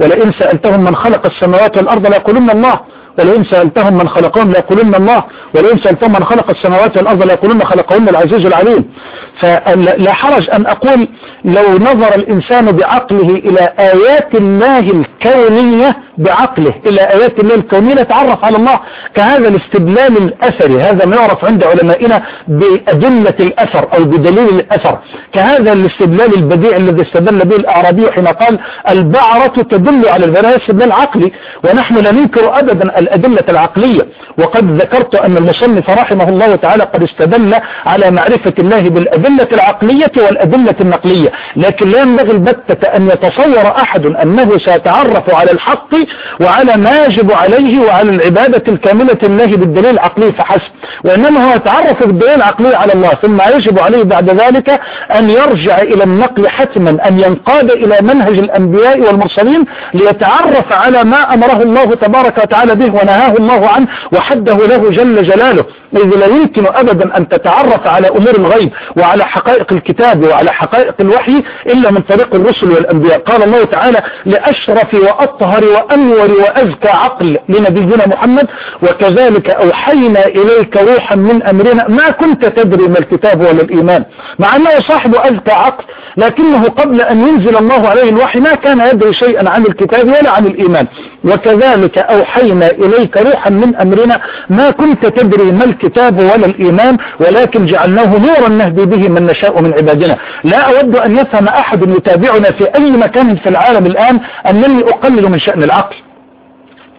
ولئن سألتهم من خلق السماوات والأرض ليقولن الله ولئن سألتهم من خلقهم ليقولن الله ولئن سألتهم من خلق السماوات والأرض ليقولن خلقهن العزيز العليم. فلا حرج أن أقول لو نظر الإنسان بعقله إلى آيات الله الكونية بعقله إلى آيات الله الكونية يتعرف على الله كهذا الاستدلال الأثري هذا ما يعرف عند علمائنا بأدلة الأثر أو بدليل الأثر. كهذا الاستدلال البديع الذي استدل به الأعرابي حين قال البعرة تدل على البلاء استدلال عقلي. ونحن لا ننكر أبدا الأدلة العقلية. وقد ذكرت أن المصنف رحمه الله تعالى قد استدل على معرفة الله بالأدلة العقلية والأدلة النقلية. لكن لا ينبغي البتة أن يتصور أحد أنه سيتعرف على الحق وعلى ما يجب عليه وعلى العبادة الكاملة لله بالدليل العقلي فحسب. وإنما هو يتعرف بالدليل العقلي على الله ثم يجب عليه بعد ذلك أن يرجع إلى النقل حتما أن ينقاد إلى منهج الأنبياء والمرسلين ليتعرف على ما أمره الله تبارك وتعالى به ونهاه الله عنه وحده له جل جلاله. إذ لا يمكن أبدا أن تتعرف على أمور الغيب وعلى حقائق الكتاب وعلى حقائق الوحي إلا من طريق الرسل والأنبياء. قال الله تعالى لأشرف وأطهر وأنور وأزكى عقل لنبينا محمد وكذلك أوحينا إليك روحا من أمرنا. ما كنت تدري ما الكتاب ولا الإيمان. مع أنه صاحب أزكى عقل لكنه قبل أن ينزل الله عليه الوحي ما كان يدري شيئا عن الكتاب ولا عن الإيمان. وكذلك أوحينا إليك روحا من أمرنا. ما كنت تدري ما الكتاب ولا الإيمان ولكن جعلناه نورا نهدي به من نشاء من عبادنا. لا أود أن يفهم أحد يتابعنا في أي مكان في العالم الآن أنني أقلل من شأن العقل.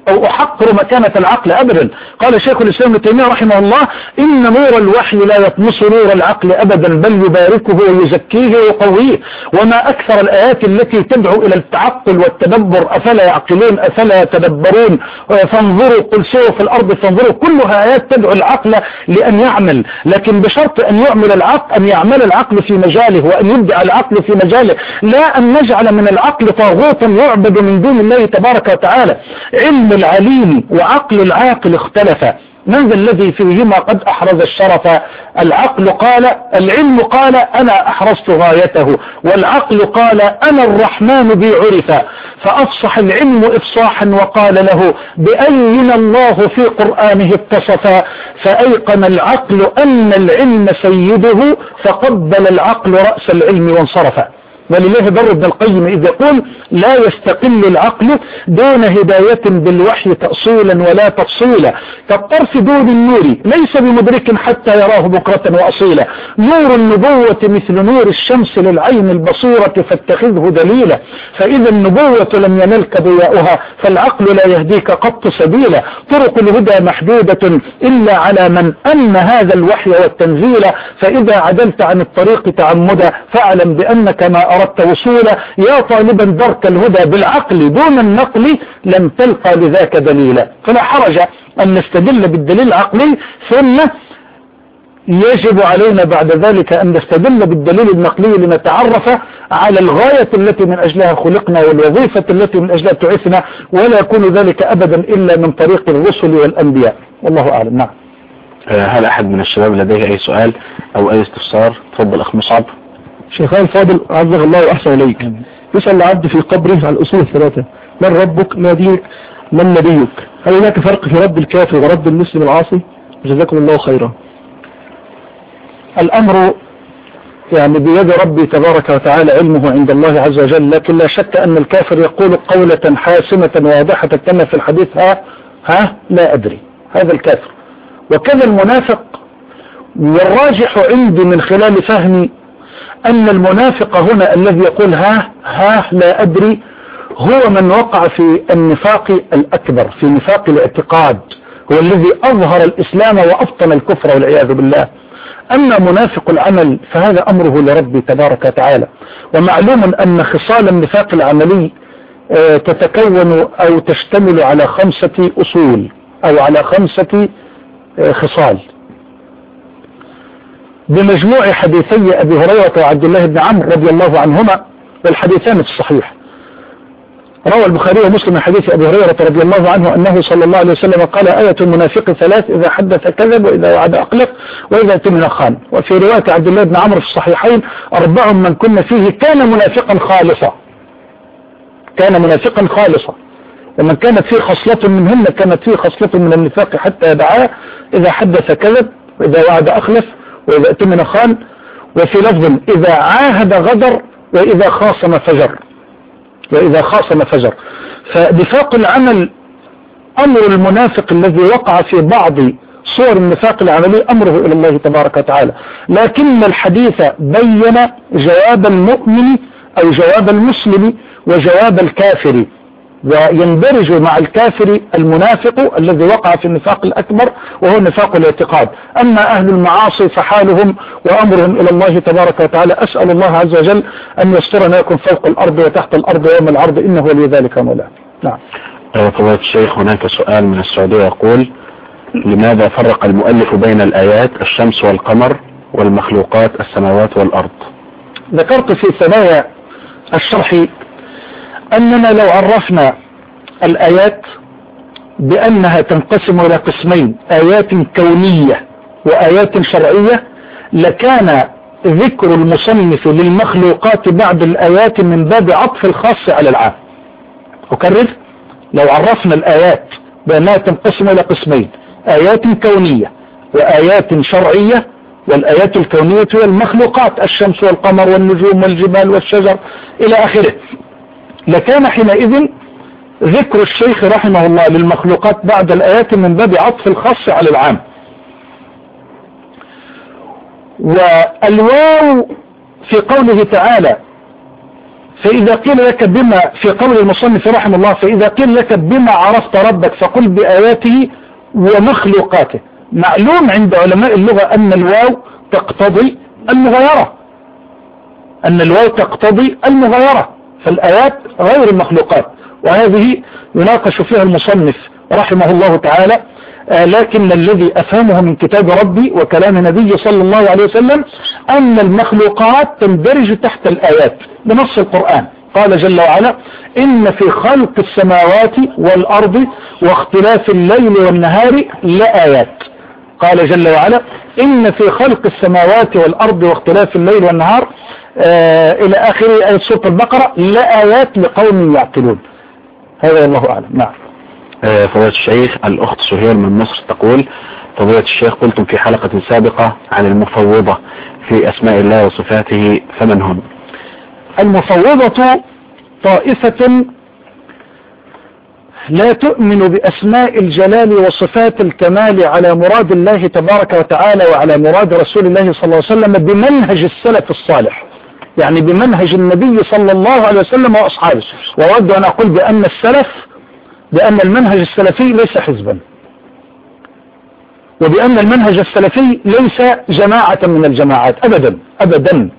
أو أحقر مكانة العقل أبدا. قال شيخ الإسلام ابن تيمية رحمه الله إن نور الوحي لا يطمس نور العقل أبدا بل يباركه ويزكيه ويقويه. وما أكثر الآيات التي تدعو إلى التعقل والتدبر أفلا يعقلون أفلا يتدبرون؟ فانظروا قل سيروا في الأرض فانظروا. كلها آيات تدعو العقل لأن يعمل. لكن بشرط أن يعمل العقل أن يعمل العقل في مجاله وأن يبدع العقل في مجاله. لا أن نجعل من العقل طاغوتا يعبد من دون الله تبارك وتعالى. علم العليم وعقل العاقل اختلفا من ذا الذي فيهما قد أحرز الشرف؟ العقل قال العلم قال أنا أحرزت غايته. والعقل قال أنا الرحمن بي عرف. فأفصح العلم إفصاحا وقال له بأين الله في قرآنه اتصفا فأيقن العقل أن العلم سيده فقبل العقل رأس العلم وانصرفا ولله بر ابن القيم إذ يقول لا يستقل العقل دون هداية بالوحي تأصيلا ولا تفصيلا. كالطرف دون النور ليس بمدرك حتى يراه بكرة وأصيلا. نور النبوة مثل نور الشمس للعين البصيرة فاتخذه دليلا. فإذا النبوة لم ينلك ضياؤها فالعقل لا يهديك قط سبيلا. طرق الهدى محدودة إلا على من أن هذا الوحي والتنزيل. فإذا عدلت عن الطريق تعمدا فاعلم بأنك ما أردت وصولا يا طالبا درك الهدى بالعقل دون النقل لم تلقى لذاك دليلا. فلا حرج أن نستدل بالدليل العقلي ثم يجب علينا بعد ذلك أن نستدل بالدليل النقلي لنتعرف على الغاية التي من أجلها خلقنا والوظيفة التي من أجلها تعثنا ولا يكون ذلك أبدا إلا من طريق الرسل والأنبياء. والله أعلم. نعم. هل أحد من الشباب لديه أي سؤال أو أي استفسار؟ تفضل أخ مصعب. شيخان فاضل عزه الله وأحسن إليك. يسأل العبد في قبره عن الأصول الثلاثة. من ربك؟ ما دينك من نبيك؟ هل هناك فرق في رد الكافر ورد المسلم العاصي؟ جزاكم الله خيرا. الأمر يعني بيد ربي تبارك وتعالى علمه عند الله عز وجل لكن لا شك أن الكافر يقول قولة حاسمة واضحة كما في الحديث ها؟ ها؟ لا أدري. هذا الكافر. وكذا المنافق والراجح عندي من خلال فهمي أن المنافق هنا الذي يقول ها ها لا أدري هو من وقع في النفاق الأكبر في نفاق الاعتقاد هو الذي أظهر الإسلام وأبطن الكفر والعياذ بالله. أما منافق العمل فهذا أمره لربي تبارك وتعالى. ومعلوم أن خصال النفاق العملي تتكون أو تشتمل على خمسة أصول أو على خمسة خصال. بمجموع حديثي أبي هريرة وعبد الله بن عمرو رضي الله عنهما والحديثان في الصحيح. روى البخاري ومسلم حديث أبي هريرة رضي الله عنه أنه صلى الله عليه وسلم قال آية المنافق ثلاث إذا حدث كذب وإذا وعد أقلق وإذا اؤتمن خان. وفي رواية عبد الله بن عمرو في الصحيحين أربع من كنا فيه كان منافقا خالصا. كان منافقا خالصا. ومن كانت فيه خصلة منهن كانت فيه خصلة من النفاق حتى يدعاه إذا حدث كذب وإذا وعد أخلف وإذا اؤتمن خان وفي لفظ إذا عاهد غدر وإذا خاصم فجر. وإذا خاصم فجر. فنفاق العمل أمر المنافق الذي وقع في بعض صور النفاق العملي أمره إلى الله تبارك وتعالى. لكن الحديث بين جواب المؤمن أو جواب المسلم وجواب الكافر. ويندرج مع الكافر المنافق الذي وقع في النفاق الأكبر وهو نفاق الاعتقاد. أما أهل المعاصي فحالهم وأمرهم إلى الله تبارك وتعالى أسأل الله عز وجل أن يسترنا يكون فوق الأرض وتحت الأرض ويوم العرض إنه ولي ذلك مولاه نعم. فضيلة الشيخ هناك سؤال من السعودية يقول لماذا فرق المؤلف بين الآيات الشمس والقمر والمخلوقات السماوات والأرض؟ ذكرت في ثنايا الشرح أننا لو عرفنا الآيات بأنها تنقسم إلى قسمين آيات كونية وآيات شرعية لكان ذكر المصنف للمخلوقات بعد الآيات من باب عطف الخاص على العام. أكرر؟ لو عرفنا الآيات بأنها تنقسم إلى قسمين آيات كونية وآيات شرعية والآيات الكونية هي المخلوقات الشمس والقمر والنجوم والجبال والشجر إلى آخره. لكان حينئذ ذكر الشيخ رحمه الله للمخلوقات بعد الآيات من باب عطف الخاص على العام. والواو في قوله تعالى فإذا قيل لك بما في قول المصنف رحمه الله فإذا قيل لك بما عرفت ربك فقل بآياته ومخلوقاته. معلوم عند علماء اللغة أن الواو تقتضي المغايرة. أن الواو تقتضي المغايرة. فالآيات غير المخلوقات وهذه يناقش فيها المصنف رحمه الله تعالى آه لكن الذي أفهمه من كتاب ربي وكلام نبي صلى الله عليه وسلم أن المخلوقات تندرج تحت الآيات بنص القرآن. قال جل وعلا إن في خلق السماوات والأرض واختلاف الليل والنهار لآيات. قال جل وعلا إن في خلق السماوات والأرض واختلاف الليل والنهار إلى آخر آية سورة البقرة لآيات لقوم يعقلون. هذا الله أعلم. نعم. آه فضيلة الشيخ الأخت سهير من مصر تقول فضيلة الشيخ قلتم في حلقة سابقة عن المفوضة في أسماء الله وصفاته فمن هم؟ المفوضة طائفة لا تؤمن بأسماء الجلال وصفات الكمال على مراد الله تبارك وتعالى وعلى مراد رسول الله صلى الله عليه وسلم بمنهج السلف الصالح. يعني بمنهج النبي صلى الله عليه وسلم وأصحابه. وأود أن أقول بأن السلف بأن المنهج السلفي ليس حزبا. وبأن المنهج السلفي ليس جماعة من الجماعات أبدا أبدا.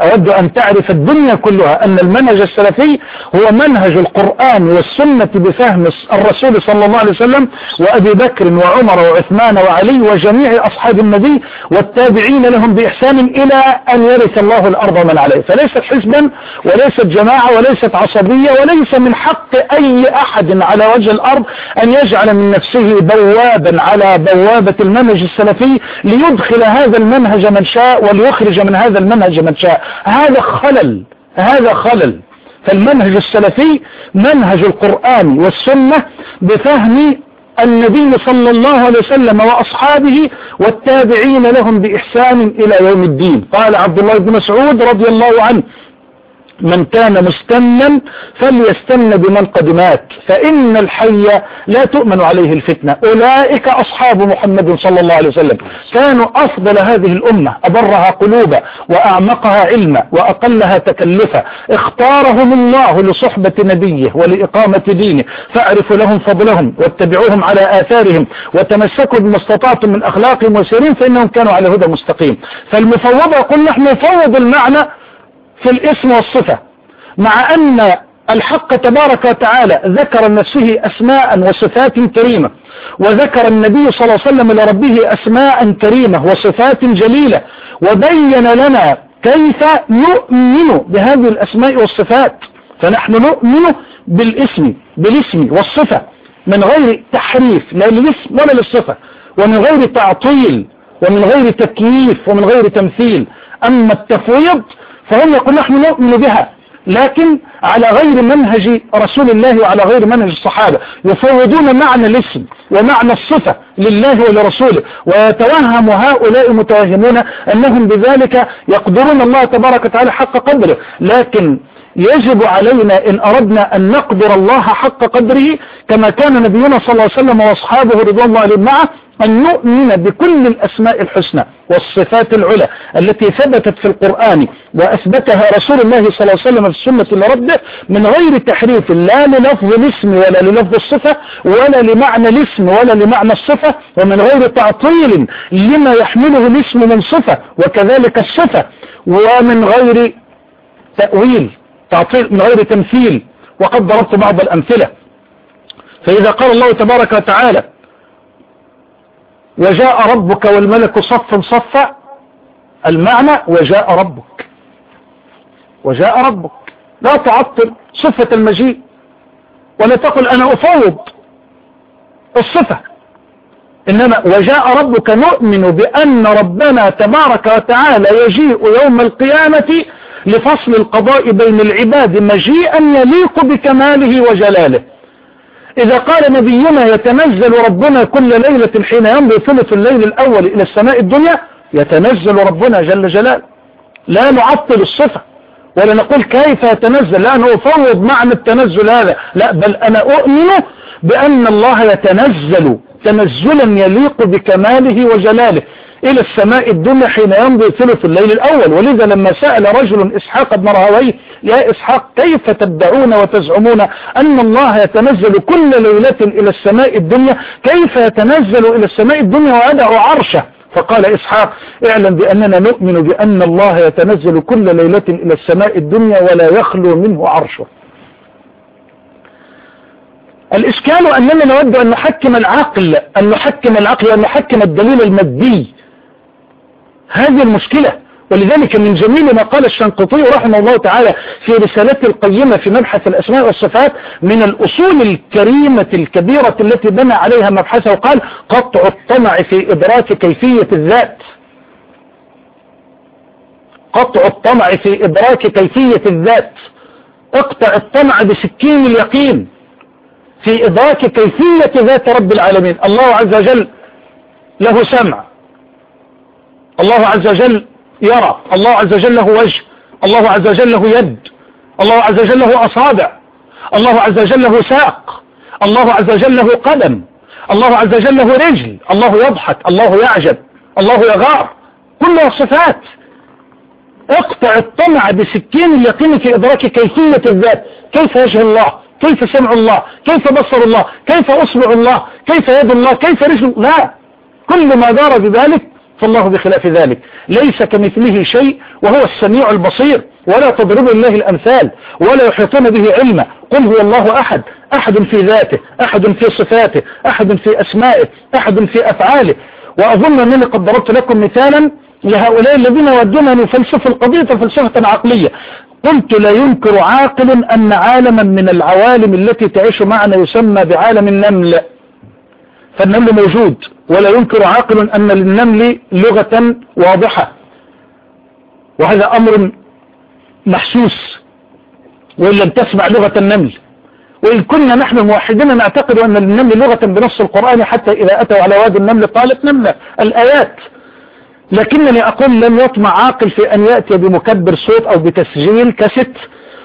أود أن تعرف الدنيا كلها أن المنهج السلفي هو منهج القرآن والسنة بفهم الرسول صلى الله عليه وسلم وأبي بكر وعمر وعثمان وعلي وجميع أصحاب النبي والتابعين لهم بإحسان إلى أن يرث الله الأرض من عليه. فليست حزبا وليست جماعة وليست عصبية وليس من حق أي أحد على وجه الأرض أن يجعل من نفسه بوابا على بوابة المنهج السلفي ليدخل هذا المنهج من شاء وليخرج من هذا المنهج من شاء. هذا خلل هذا خلل. فالمنهج السلفي منهج القرآن والسنة بفهم النبي صلى الله عليه وسلم وأصحابه والتابعين لهم بإحسان إلى يوم الدين. قال عبد الله بن مسعود رضي الله عنه من كان مستنا فليستن بمن قد مات فإن الحي لا تؤمن عليه الفتنة. أولئك أصحاب محمد صلى الله عليه وسلم. كانوا أفضل هذه الأمة أبرها قلوبا وأعمقها علما وأقلها تكلفا. اختارهم الله لصحبة نبيه ولإقامة دينه. فأعرفوا لهم فضلهم واتبعوهم على آثارهم وتمسكوا بما استطعتم من أخلاقهم وسيرين فإنهم كانوا على هدى مستقيم. فالمفوضة يقول نحن نفوض المعنى في الاسم والصفة مع أن الحق تبارك وتعالى ذكر لنفسه أسماء وصفات كريمة وذكر النبي صلى الله عليه وسلم لربه أسماء كريمة وصفات جليلة وبين لنا كيف نؤمن بهذه الأسماء والصفات. فنحن نؤمن بالاسم بالاسم والصفة من غير تحريف لا للاسم ولا للصفة ومن غير تعطيل ومن غير تكييف ومن غير تمثيل. أما التفويض فهم يقول نحن نؤمن بها لكن على غير منهج رسول الله وعلى غير منهج الصحابة. يفوضون معنى الاسم ومعنى الصفة لله ولرسوله ويتوهم هؤلاء متوهمون أنهم بذلك يقدرون الله تبارك وتعالى حق قدره. لكن يجب علينا إن أردنا أن نقدر الله حق قدره كما كان نبينا صلى الله عليه وسلم وأصحابه رضوان الله عليهم معه أن نؤمن بكل الأسماء الحسنى والصفات العلى التي ثبتت في القرآن وأثبتها رسول الله صلى الله عليه وسلم في السنة لربه من غير تحريف لا للفظ الاسم ولا للفظ الصفة ولا لمعنى الاسم ولا لمعنى الصفة ومن غير تعطيل لما يحمله الاسم من صفة وكذلك الصفة ومن غير تأويل تعطيل من غير تمثيل وقد ضربت بعض الأمثلة فإذا قال الله تبارك وتعالى وجاء ربك والملك صفا صفا المعنى وجاء ربك. وجاء ربك. لا تعطل صفة المجيء ولا تقل أنا أفوض الصفة. إنما وجاء ربك نؤمن بأن ربنا تبارك وتعالى يجيء يوم القيامة لفصل القضاء بين العباد مجيئا يليق بكماله وجلاله. إذا قال نبينا يتنزل ربنا كل ليلة حين يمضي ثلث الليل الأول إلى السماء الدنيا يتنزل ربنا جل جلاله. لا نعطل الصفة ولا نقول كيف يتنزل لا أنا أفوض معنى التنزل هذا. لا بل أنا أؤمن بأن الله يتنزل تنزلا يليق بكماله وجلاله. إلى السماء الدنيا حين يمضي ثلث الليل الأول. ولذا لما سأل رجل إسحاق بن راهويه يا إسحاق كيف تدعون وتزعمون أن الله يتنزل كل ليلة إلى السماء الدنيا؟ كيف يتنزل إلى السماء الدنيا ويدع عرشه؟ فقال إسحاق اعلم بأننا نؤمن بأن الله يتنزل كل ليلة إلى السماء الدنيا ولا يخلو منه عرشه. الإشكال أننا نود أن نحكم العقل أن نحكم العقل أن نحكم الدليل المادي. هذه المشكلة. ولذلك من جميل ما قال الشنقطي رحمه الله تعالى في رسالته القيمة في مبحث الأسماء والصفات من الأصول الكريمة الكبيرة التي بنى عليها مبحثه. وقال قطع الطمع في إدراك كيفية الذات. قطع الطمع في إدراك كيفية الذات. اقطع الطمع بسكين اليقين في إدراك كيفية ذات رب العالمين. الله عز وجل له سمع. الله عز وجل يرى الله عز وجل له وجه الله عز وجل له يد الله عز وجل له أصابع الله عز وجل له ساق الله عز وجل له قدم الله عز وجل له رجل الله يضحك الله يعجب الله يغار كلها صفات اقطع الطمع بسكين اليقين في إدراك كيفية الذات كيف وجه الله كيف سمع الله كيف بصر الله كيف أصبع الله كيف يد الله كيف رجل لا كل ما دار بذلك فالله بخلاف ذلك. ليس كمثله شيء وهو السميع البصير ولا تضرب الله الأمثال ولا يحيطون به علما. قل هو الله أحد أحد في ذاته أحد في صفاته أحد في أسمائه أحد في أفعاله. وأظن أنني قد ضربت لكم مثالا لهؤلاء الذين يودون أن يفلسفوا القضية فلسفة عقلية. قلت لا ينكر عاقل أن عالما من العوالم التي تعيش معنا يسمى بعالم النمل. فالنمل موجود ولا ينكر عاقل أن للنمل لغة واضحة. وهذا أمر محسوس وإن لم تسمع لغة النمل. وإن كنا نحن موحدين نعتقد أن للنمل لغة بنص القرآن حتى إذا أتوا على وادي النمل قالت نملة. الآيات. لكنني أقول لم يطمع عاقل في أن يأتي بمكبر صوت أو بتسجيل كست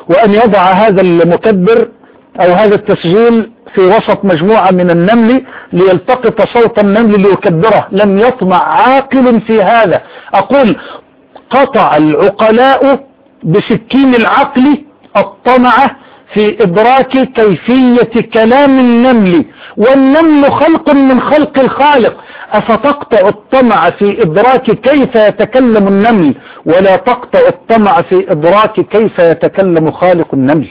وأن يضع هذا المكبر أو هذا التسجيل في وسط مجموعة من النمل ليلتقط صوت النمل ليكبره. لم يطمع عاقل في هذا. أقول قطع العقلاء بسكين العقل الطمع في إدراك كيفية كلام النمل. والنمل خلق من خلق الخالق. أفتقطع الطمع في إدراك كيف يتكلم النمل؟ ولا تقطع الطمع في إدراك كيف يتكلم خالق النمل؟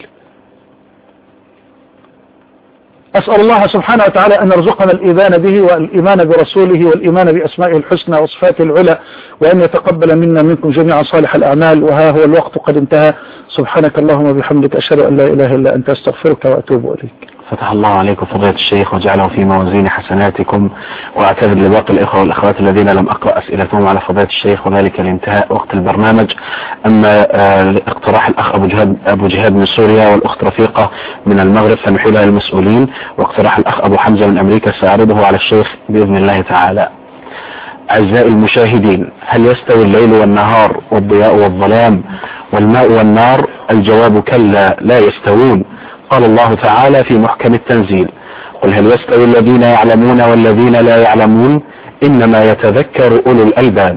أسأل الله سبحانه وتعالى أن يرزقنا الإيمان به والإيمان برسوله والإيمان بأسمائه الحسنى وصفاته العلى وأن يتقبل منا منكم جميعا صالح الأعمال وها هو الوقت قد انتهى. سبحانك اللهم وبحمدك أشهد أن لا إله إلا أنت أستغفرك وأتوب إليك. فتح الله عليكم فضيلة الشيخ وجعله في موازين حسناتكم. وأعتذر لباقي الإخوة والأخوات الذين لم أقرأ أسئلتهم على فضيلة الشيخ وذلك لانتهاء وقت البرنامج. أما آه، اقتراح الأخ أبو جهاد, أبو جهاد من سوريا والأخت رفيقة من المغرب فنحيلها للمسؤولين واقتراح الأخ أبو حمزة من أمريكا سأعرضه على الشيخ بإذن الله تعالى. أعزائي المشاهدين هل يستوي الليل والنهار والضياء والظلام والماء والنار؟ الجواب كلا لا يستوون. قال الله تعالى في محكم التنزيل قل هل يستوي الذين يعلمون والذين لا يعلمون إنما يتذكر أولو الألباب؟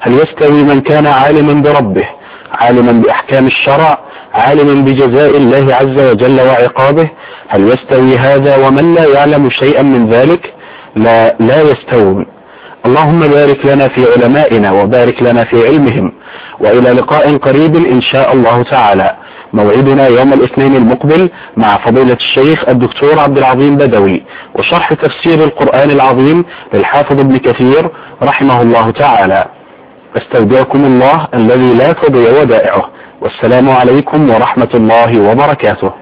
هل يستوي من كان عالما بربه عالما بأحكام الشرع عالما بجزاء الله عز وجل وعقابه؟ هل يستوي هذا ومن لا يعلم شيئا من ذلك؟ لا لا يستوون. اللهم بارك لنا في علمائنا وبارك لنا في علمهم وإلى لقاء قريب إن شاء الله تعالى. موعدنا يوم الاثنين المقبل مع فضيلة الشيخ الدكتور عبد العظيم بدوي وشرح تفسير القرآن العظيم للحافظ ابن كثير رحمه الله تعالى. أستودعكم الله الذي لا تضيع ودائعه. والسلام عليكم ورحمة الله وبركاته.